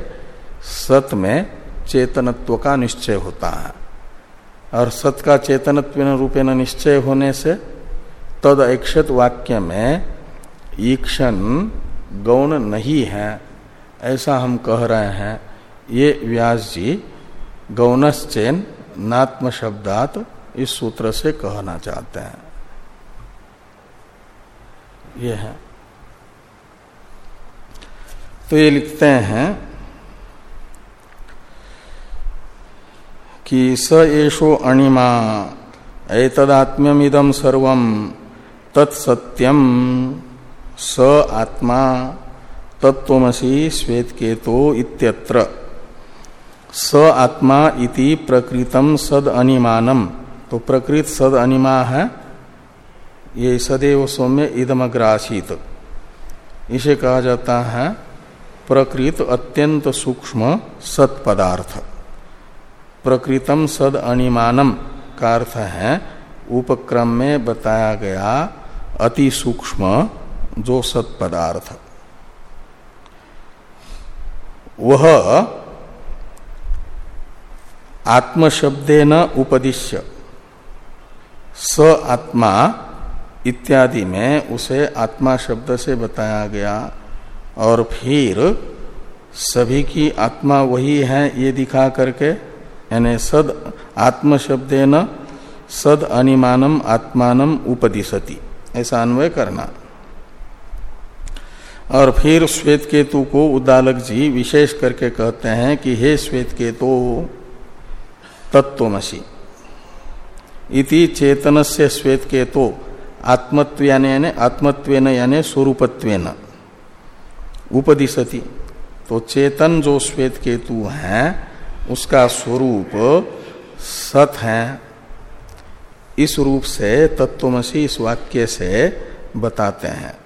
सत में चेतनत्व का निश्चय होता है। और सत का चेतनत्व रूपेण निश्चय होने से तद ऐक्षत वाक्य में ईक्षण गौण नहीं है, ऐसा हम कह रहे हैं। ये व्यास जी गौणश्चैन नात्म शब्दात इस सूत्र से कहना चाहते हैं। ये है। तो ये लिखते हैं कि स एषो अणिमा एतदात्म्यमिदम सर्व तत्सत्यम स आत्मा तत्वमसी श्वेत केतो इत्यत्र। स आत्मा इति प्रकृतम सद अनिमानम तो प्रकृत सद अनिमा है। ये सदैव सौम्य इदमग्रासित। इसे कहा जाता है प्रकृत अत्यंत सूक्ष्म सत पदार्थ। प्रकृतम सद अनिमानम का अर्थ है, उपक्रम में बताया गया अति सूक्ष्म जो सत पदार्थ। वह आत्मशब्दे न उपदिश्य। स आत्मा इत्यादि में उसे आत्मा शब्द से बताया गया और फिर सभी की आत्मा वही है ये दिखा करके, यानी सद आत्म न सद अनिमानम आत्मानम उपदिशति, ऐसा अन्वय करना। और फिर श्वेत केतु को उदालक जी विशेष करके कहते हैं कि हे श्वेत केतु तत्वमसी इति चेतन से श्वेत के तो आत्मत्व यानी, आत्मत्वेन यानी स्वरूपत्वेन। उपदिशति। तो चेतन जो श्वेत केतु है, उसका स्वरूप सत है। इस रूप से, तत्वमसी इस वाक्य से बताते हैं।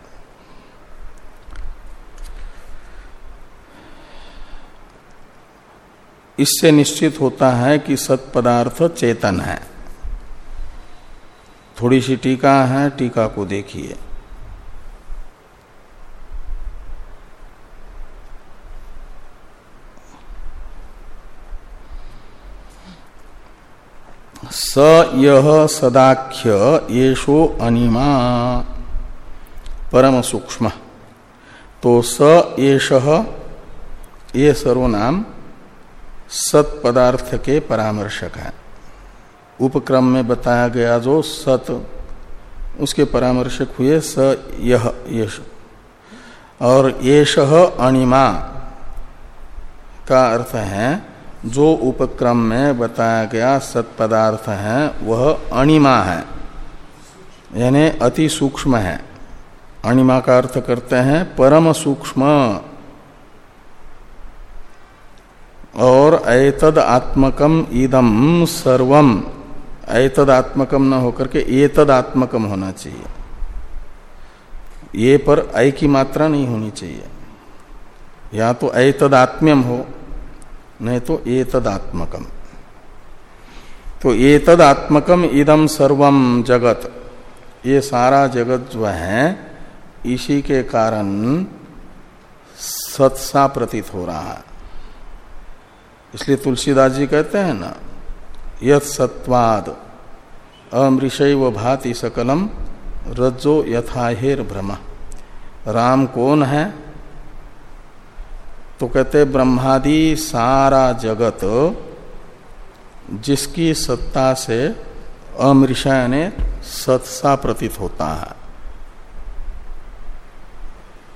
इससे निश्चित होता है कि सत पदार्थ चेतन है। थोड़ी सी टीका है, टीका को देखिए। स यह सदाख्य येषो अनिमा। परम सूक्ष्म। तो स येष ये सर्वनाम सत पदार्थ के परामर्शक है। उपक्रम में बताया गया जो सत, उसके परामर्शक हुए स यह यश और येष अणिमा का अर्थ है, जो उपक्रम में बताया गया सत पदार्थ है, वह अणिमा है। यानी अति सूक्ष्म है। अणिमा का अर्थ करते हैं परम सूक्ष्म। और ऐतद आत्मकम इदम सर्वम। ऐतदात्मकम न होकर के एतदात्मकम होना चाहिए। ये पर ऐ की मात्रा नहीं होनी चाहिए। या तो ऐतदात्म्यम हो, नहीं तो एतदात्मकम। तो ये एतदात्मकम इदम सर्वम जगत। ये सारा जगत जो है, इसी के कारण सत्सा प्रतीत हो रहा है। इसलिए तुलसीदास जी कहते हैं ना यथ सत्वाद अमृषव भाति सकलम, रज्जो यथाहेर भ्रम राम कौन है? तो कहते ब्रह्मादि सारा जगत, जिसकी सत्ता से अमृषा ने सत्सा प्रतीत होता है।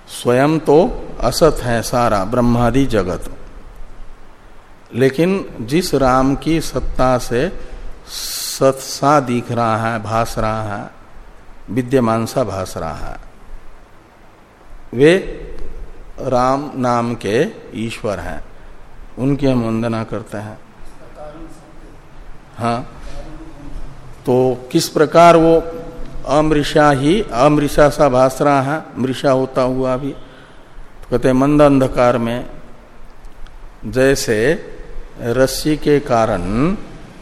स्वयं तो असत है सारा ब्रह्मादि जगत। लेकिन जिस राम की सत्ता से सत्सा दिख रहा है, भास रहा है, विद्यमान सा भास रहा है, वे राम नाम के ईश्वर हैं। उनकी हम वंदना करते हैं। हाँ। तो किस प्रकार वो अमृषा ही, अमृषा सा भाष रहा है, मृषा होता हुआ भी। तो कहते मंद अंधकार में जैसे रस्सी के कारण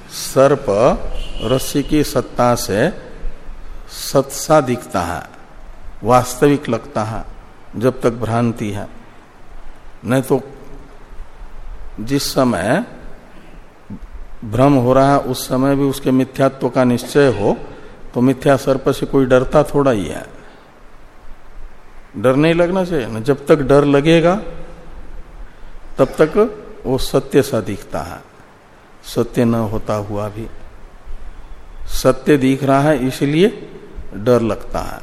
सर्प रस्सी की सत्ता से सत्सा दिखता है, वास्तविक लगता है, जब तक भ्रांति है। नहीं तो जिस समय भ्रम हो रहा है, उस समय भी उसके मिथ्यात्व का निश्चय हो तो मिथ्या सर्प से कोई डरता थोड़ा ही है। डर नहीं लगना चाहिए। ना जब तक डर लगेगा, तब तक वो सत्य सा दिखता है। सत्य न होता हुआ भी। सत्य दिख रहा है, इसलिए डर लगता है।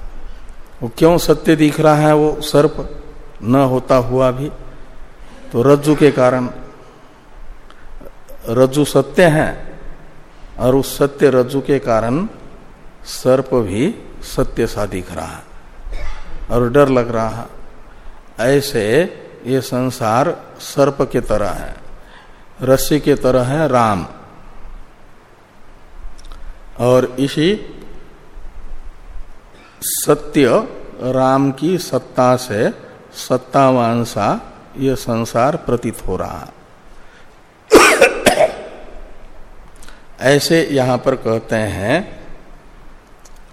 वो क्यों सत्य दिख रहा है, वो सर्प न होता हुआ भी। तो रज्जु के कारण रज्जु सत्य है, और उस सत्य रज्जु के कारण सर्प भी सत्य सा दिख रहा है, और डर लग रहा है। ऐसे ये संसार सर्प के तरह है, रस्सी के तरह है, राम। और इसी सत्य, राम की सत्ता से सत्तावान सा यह संसार प्रतीत हो रहा ऐसे यहाँ पर कहते हैं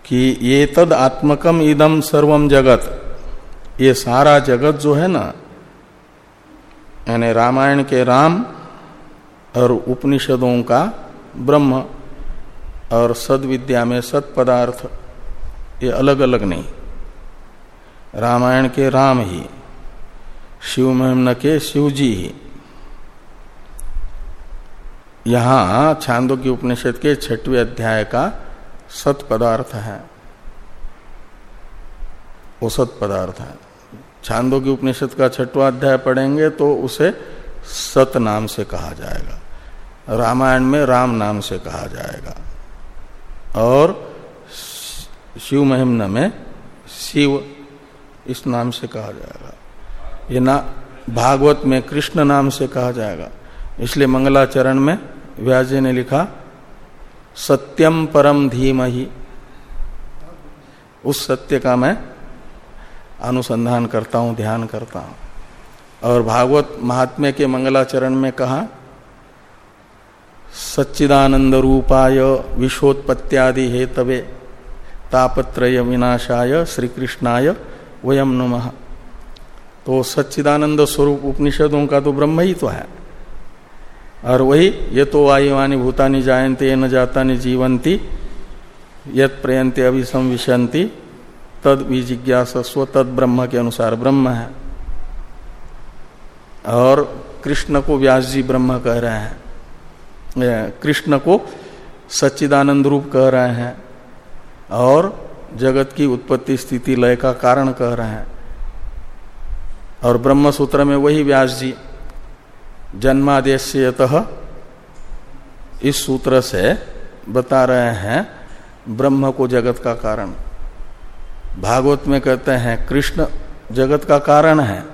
कि ये तद आत्मकम इदम सर्वम जगत, ये सारा जगत जो है ना यानी रामायण के राम और उपनिषदों का ब्रह्म और सद विद्या में सत पदार्थ ये अलग अलग नहीं। रामायण के राम ही, शिव महिमन के शिव जी ही। यहाँ छांदो की उपनिषद के छठवें अध्याय का सत पदार्थ है। वो सत पदार्थ है। छांदो की उपनिषद का छठवा अध्याय पढ़ेंगे तो उसे सत नाम से कहा जाएगा। रामायण में राम नाम से कहा जाएगा। और शिव महिमन में शिव इस नाम से कहा जाएगा। ये ना भागवत में कृष्ण नाम से कहा जाएगा। इसलिए मंगलाचरण में व्यास जी ने लिखा, सत्यम परम धीम ही उस सत्य का मैं अनुसंधान करता हूँ, ध्यान करता हूँ। और भागवत महात्म्य के मंगलाचरण में कहा, सच्चिदानंद रूपाय विश्वोत्पत्त्यादि हेतवे तापत्रय विनाशाय श्री कृष्णाय वयम नुमः। तो सच्चिदानंद स्वरूप उपनिषदों का तो ब्रह्म ही तो है। और वही, ये तो वायुवानी भूतानी जायन्ते न जाता जीवंती यद प्रयंते अभिसंविशंति तद विजिज्ञासस्व तद ब्रह्म के अनुसार ब्रह्म है। और कृष्ण को व्यास जी ब्रह्म कह रहे हैं। कृष्ण को सच्चिदानंद रूप कह रहे हैं और जगत की उत्पत्ति स्थिति लय का कारण कह रहे हैं। और ब्रह्म सूत्र में वही व्यास जी जन्मादेश इस सूत्र से बता रहे हैं ब्रह्म को जगत का कारण। भागवत में कहते हैं, कृष्ण जगत का कारण है।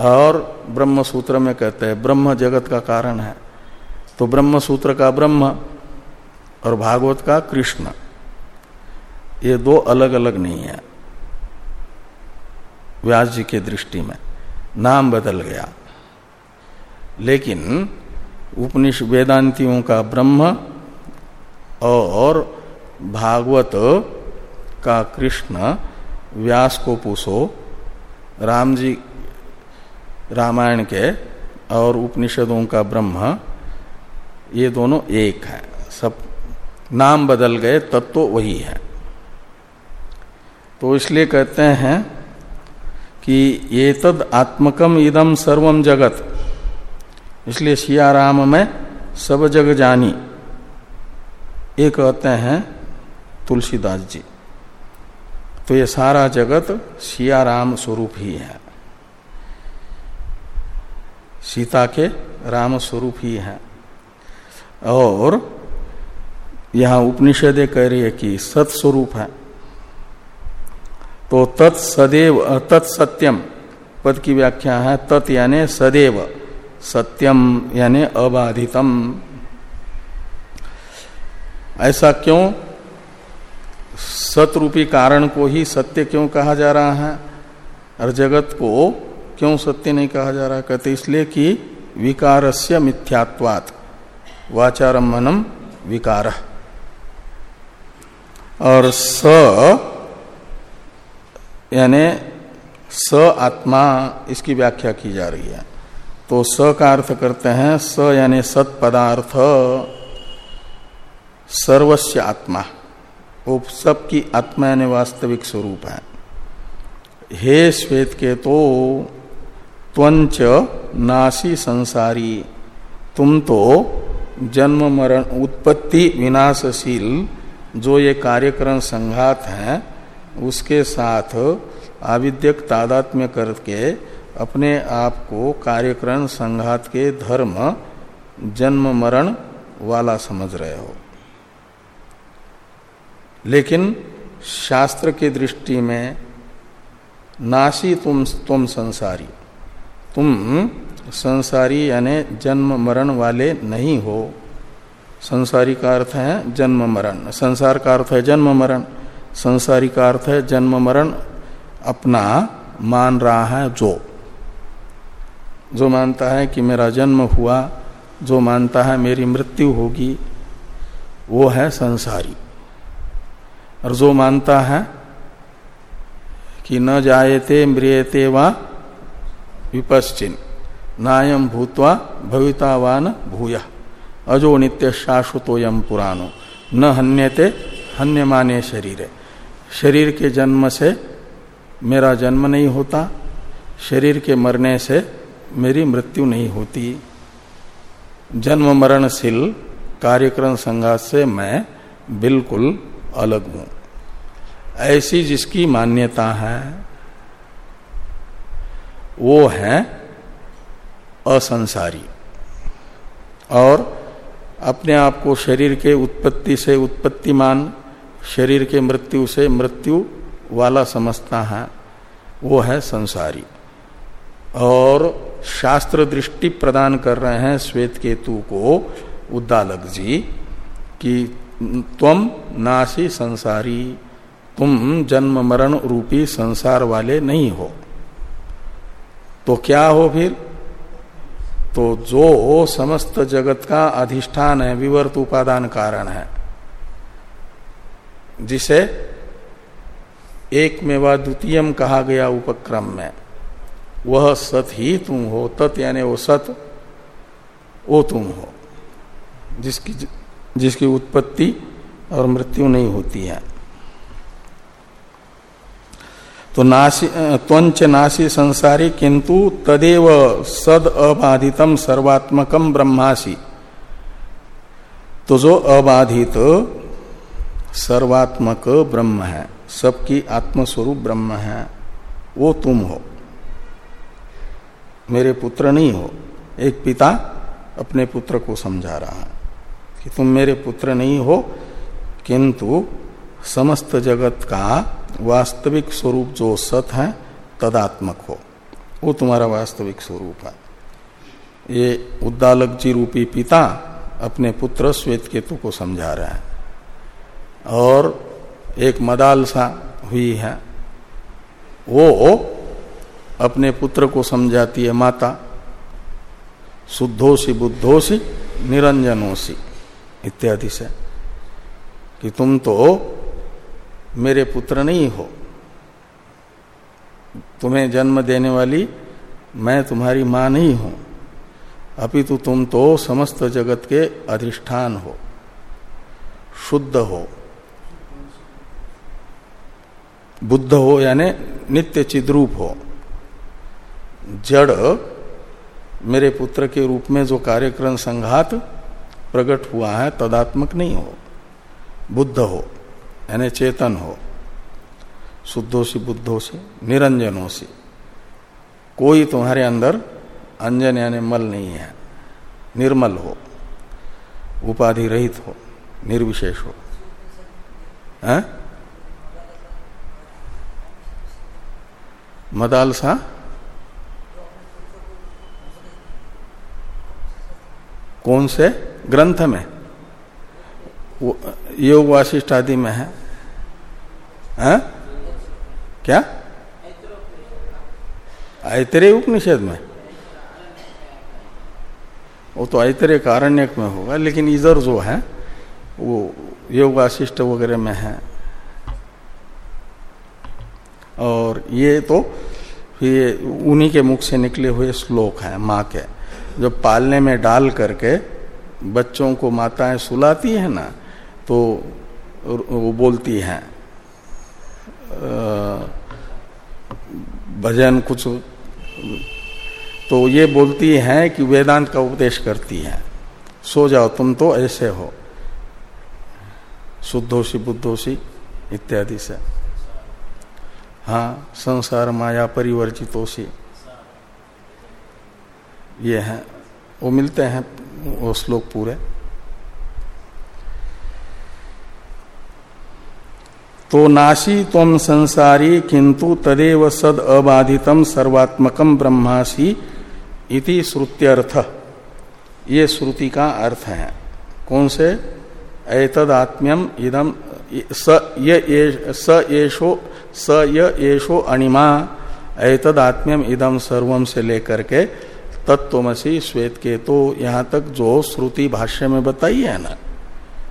और ब्रह्म सूत्र में कहते हैं, ब्रह्म जगत का कारण है। तो ब्रह्म सूत्र का ब्रह्म और भागवत का कृष्ण, ये दो अलग अलग नहीं है। व्यास जी के दृष्टि में नाम बदल गया। लेकिन उपनिष वेदांतियों का ब्रह्म और भागवत का कृष्ण व्यास को पूछो, राम जी रामायण के और उपनिषदों का ब्रह्म, ये दोनों एक है। सब नाम बदल गए, तत्व तो वही है। तो इसलिए कहते हैं कि ये तद आत्मकम इदम सर्वम जगत। इसलिए सिया राम में सब जग जानी। ये कहते हैं तुलसीदास जी। तो ये सारा जगत सिया राम स्वरूप ही है। सीता के राम स्वरूप ही है। और यहाँ उपनिषदे कह रही है कि सत्स्वरूप है। तो तत्सदेव तत्सत्यम पद की व्याख्या है, तत् यानी सदैव, सत्यम यानी अबाधितम। ऐसा क्यों? सतरूपी कारण को ही सत्य क्यों कहा जा रहा है? और जगत को क्यों सत्य नहीं कहा जा रहा? कहते इसलिए कि विकारस्य मिथ्यात्वात। वाचारम्भनम विकार। और स, यानी स आत्मा, इसकी व्याख्या की जा रही है। तो स का अर्थ करते हैं, स यानी सत पदार्थ सर्वस्व आत्मा। वो सबकी आत्मा यानी वास्तविक स्वरूप है। हे श्वेत के तो त्वंच नासी संसारी, तुम तो जन्म, मरण, उत्पत्ति, विनाशशील, जो ये कार्यक्रम संघात है, उसके साथ आविद्यक तादात्म्य करके अपने आप को कार्यक्रम संघात के धर्म, जन्म, मरण वाला समझ रहे हो। लेकिन शास्त्र की दृष्टि में नासी तुम तुम संसारी। तुम संसारी यानी जन्म मरण वाले नहीं हो। संसारी का अर्थ है जन्म मरण। संसार का अर्थ है जन्म मरण। संसारी का अर्थ है जन्म मरण अपना मान रहा है जो। जो मानता है कि मेरा जन्म हुआ, जो मानता है मेरी मृत्यु होगी, वो है संसारी। और जो मानता है कि न जायते म्रियते वा विपश्चिन। नायम भूतवा भवितावान भूय। अजो नित्य शाश्वतोयम पुराणो। न हन्यते हन्य माने शरीर। शरीर के जन्म से मेरा जन्म नहीं होता। शरीर के मरने से मेरी मृत्यु नहीं होती। जन्म मरणशील कार्यक्रम संघात से मैं बिल्कुल अलग हूँ। ऐसी जिसकी मान्यता है, वो है असंसारी। और अपने आप को शरीर के उत्पत्ति से उत्पत्तिमान, शरीर के मृत्यु से मृत्यु वाला समझता है, वो है संसारी। और शास्त्र दृष्टि प्रदान कर रहे हैं श्वेत केतु को, उद्दालक जी, कि तुम नासी संसारी, तुम जन्म मरण रूपी संसार वाले नहीं हो। तो क्या हो फिर? तो जो समस्त जगत का अधिष्ठान है, विवर्त उपादान कारण है, जिसे एक में व द्वितीयम कहा गया उपक्रम में, वह सत ही तुम हो, तत् यानी वो सत, वो तुम हो, जिसकी जिसकी उत्पत्ति और मृत्यु नहीं होती है। तो नाशी त्वंच नाशी संसारी किंतु तदेव सद अबाधितम सर्वात्मकम ब्रह्मासी। तो जो अबाधित, सर्वात्मक ब्रह्म है, सबकी आत्मस्वरूप ब्रह्म है, वो तुम हो। मेरे पुत्र नहीं हो, एक पिता अपने पुत्र को समझा रहा है। कि तुम मेरे पुत्र नहीं हो, किंतु समस्त जगत का वास्तविक स्वरूप जो सत है, तदात्मक हो। वो तुम्हारा वास्तविक स्वरूप है। ये उद्दालक जी रूपी पिता अपने पुत्र श्वेत केतु को समझा रहे हैं। और एक मदालसा हुई है। वो अपने पुत्र को समझाती है, माता शुद्धोसी बुद्धोसी निरंजनोसी इत्यादि से, कि तुम तो मेरे पुत्र नहीं हो। तुम्हें जन्म देने वाली मैं तुम्हारी माँ नहीं हूँ। अपितु तुम तो समस्त जगत के अधिष्ठान हो, शुद्ध हो, बुद्ध हो, यानी नित्य चिद्रूप हो। जड़ मेरे पुत्र के रूप में जो कार्यक्रम संघात प्रकट हुआ है, तदात्मक नहीं हो। बुद्ध हो, यानी चेतन हो। शुद्धों से, बुद्धों से, निरंजनों से। कोई तुम्हारे अंदर अंजन यानी मल नहीं है। निर्मल हो, उपाधि रहित हो, निर्विशेष हो। हाँ? है? मदालसा कौन से? ग्रंथ में। योग वाशिष्ठ आदि में है। हा? क्या? ऐतरे उपनिषद में। वो तो ऐतरे कारण्यक में होगा, लेकिन इधर जो है, वो योग वाशिष्ठ वगैरह में है। और ये तो ये उन्हीं के मुख से निकले हुए श्लोक हैं, माँ के। जो पालने में डाल करके बच्चों को माताएँ सुलाती है ना तो वो बोलती हैं भजन कुछ तो ये बोलती हैं कि वेदांत का उपदेश करती हैं, सो जाओ तुम तो ऐसे हो, शुद्धोषी बुद्धोषी इत्यादि से। हाँ संसार माया परिवर्जितोषी, ये हैं, वो मिलते हैं वो श्लोक पूरे। तो नाशी तम संसारी, किंतु तदेव सद अबाधितम सर्वात्मकम ब्रह्मासी इति श्रुत्यर्थ। ये श्रुति का अर्थ है। कौन से? एतदात्म्यम इदम स ये स येषो स येषो अणिमा। एतदात्म्यम इदम सर्वम से लेकर के तत्वमसी श्वेत के तो यहाँ तक जो श्रुति भाष्य में बताई है ना,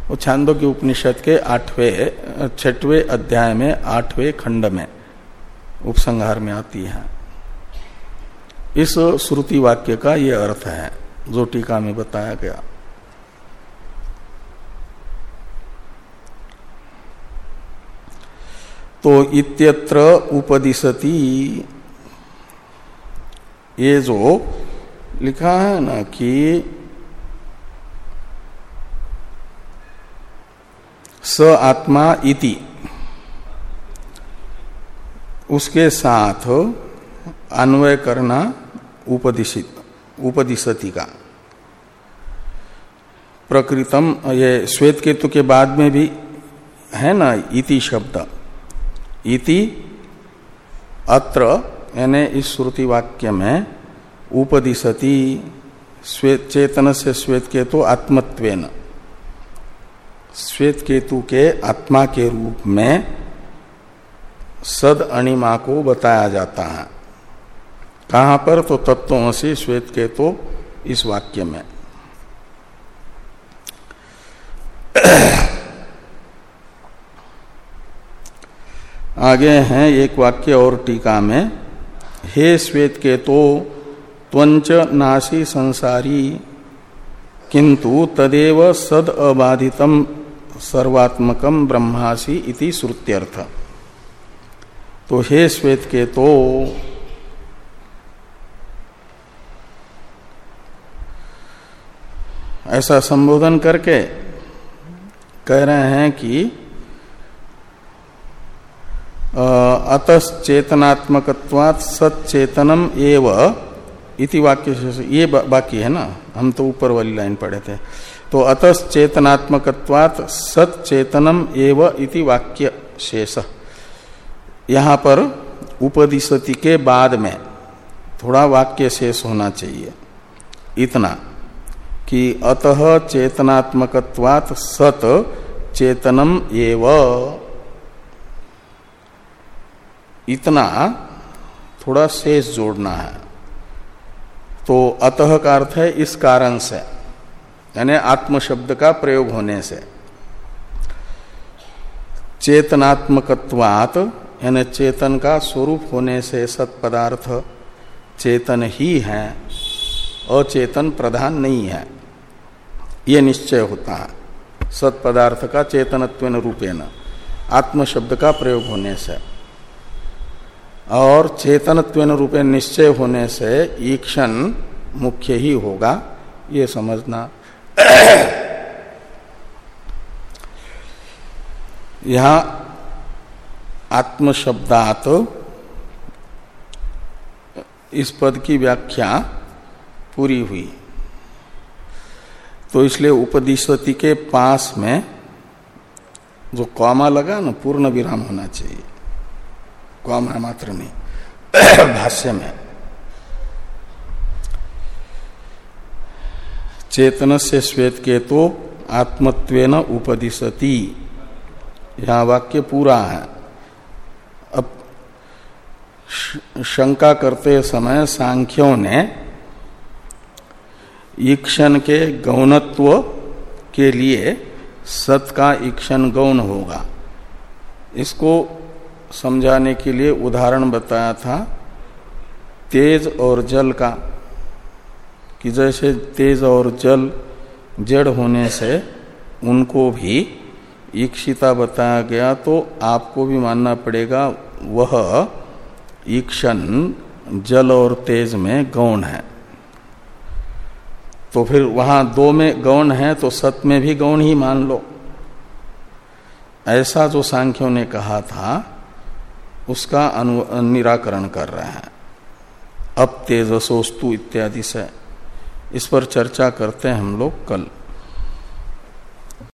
वो छांदो की उपनिषद के आठवें, छठवें अध्याय में, आठवें खंड में, उपसंहार में आती है। इस श्रुति वाक्य का ये अर्थ है, जो टीका में बताया गया। तो इत्यत्र उपदिशति, ये जो लिखा है ना कि स आत्मा इति। उसके साथ अन्वय करना उपदिशित, उपदिशति का। प्रकृतम, ये श्वेत केतु के बाद में भी है ना इति शब्द। इति अत्र, यानी इस श्रुति वाक्य में उपदिशति श्वेत चेतन से श्वेत केतु आत्मत्वेन। श्वेत केतु के आत्मा के रूप में सद अणिमा को बताया जाता है। कहाँ पर? तो तत्वसी श्वेत केतु इस वाक्य में। आगे हैं एक वाक्य और टीका में। हे श्वेत के तो त्वंच नाशी संसारी। किंतु तदेव सद अबाधितम, सर्वात्मकम ब्रह्मासी इति श्रुत्यर्थ। तो हे श्वेत के तो ऐसा संबोधन करके कह रहे हैं कि अतश्चेतनात्मकवात सचेतनम एव इति वाक्य से ये बाकी है ना? हम तो ऊपर वाली लाइन पढ़े थे। तो अतश्चेतनात्मकवात सचेतनम एव इति वाक्य शेष। यहाँ पर उपदिशति के बाद में थोड़ा वाक्य शेष होना चाहिए। इतना कि अतः चेतनात्मकवात सत चेतनम एव। इतना थोड़ा शेष जोड़ना है। तो अतः का अर्थ है इस कारण से, यानी आत्म शब्द का प्रयोग होने से। चेतनात्मकत्वात, यानी चेतन का स्वरूप होने से सत्पदार्थ चेतन ही है, अचेतन प्रधान नहीं है। ये निश्चय होता है सत्पदार्थ का चेतनत्व रूपेण आत्म शब्द का प्रयोग होने से। और चेतनत्व रूपे निश्चय होने से ईक्षण मुख्य ही होगा, ये समझना। यहाँ आत्मशब्दात, इस पद की व्याख्या पूरी हुई। तो इसलिए उपदिशति के पास में जो कौमा लगा ना, पूर्ण विराम होना चाहिए। कौम है मात्र नहीं भाष्य में। चेतन से श्वेत के तो आत्मत्वेन उपदिशति। यहाँ वाक्य पूरा है। अब शंका करते समय सांख्यों ने ईक्षण के गौणत्व के लिए सत का ईक्षण गौण होगा। इसको समझाने के लिए उदाहरण बताया था, तेज और जल का, कि जैसे तेज और जल जड़ होने से उनको भी ईक्षिता बताया गया तो आपको भी मानना पड़ेगा, वह ईक्षण जल और तेज में गौण है। तो फिर वहाँ दो में गौण है तो सत में भी गौण ही मान लो। ऐसा जो सांख्यों ने कहा था उसका निराकरण कर रहे हैं। अब तेजसोस्तु इत्यादि से इस पर चर्चा करते हैं हम लोग कल।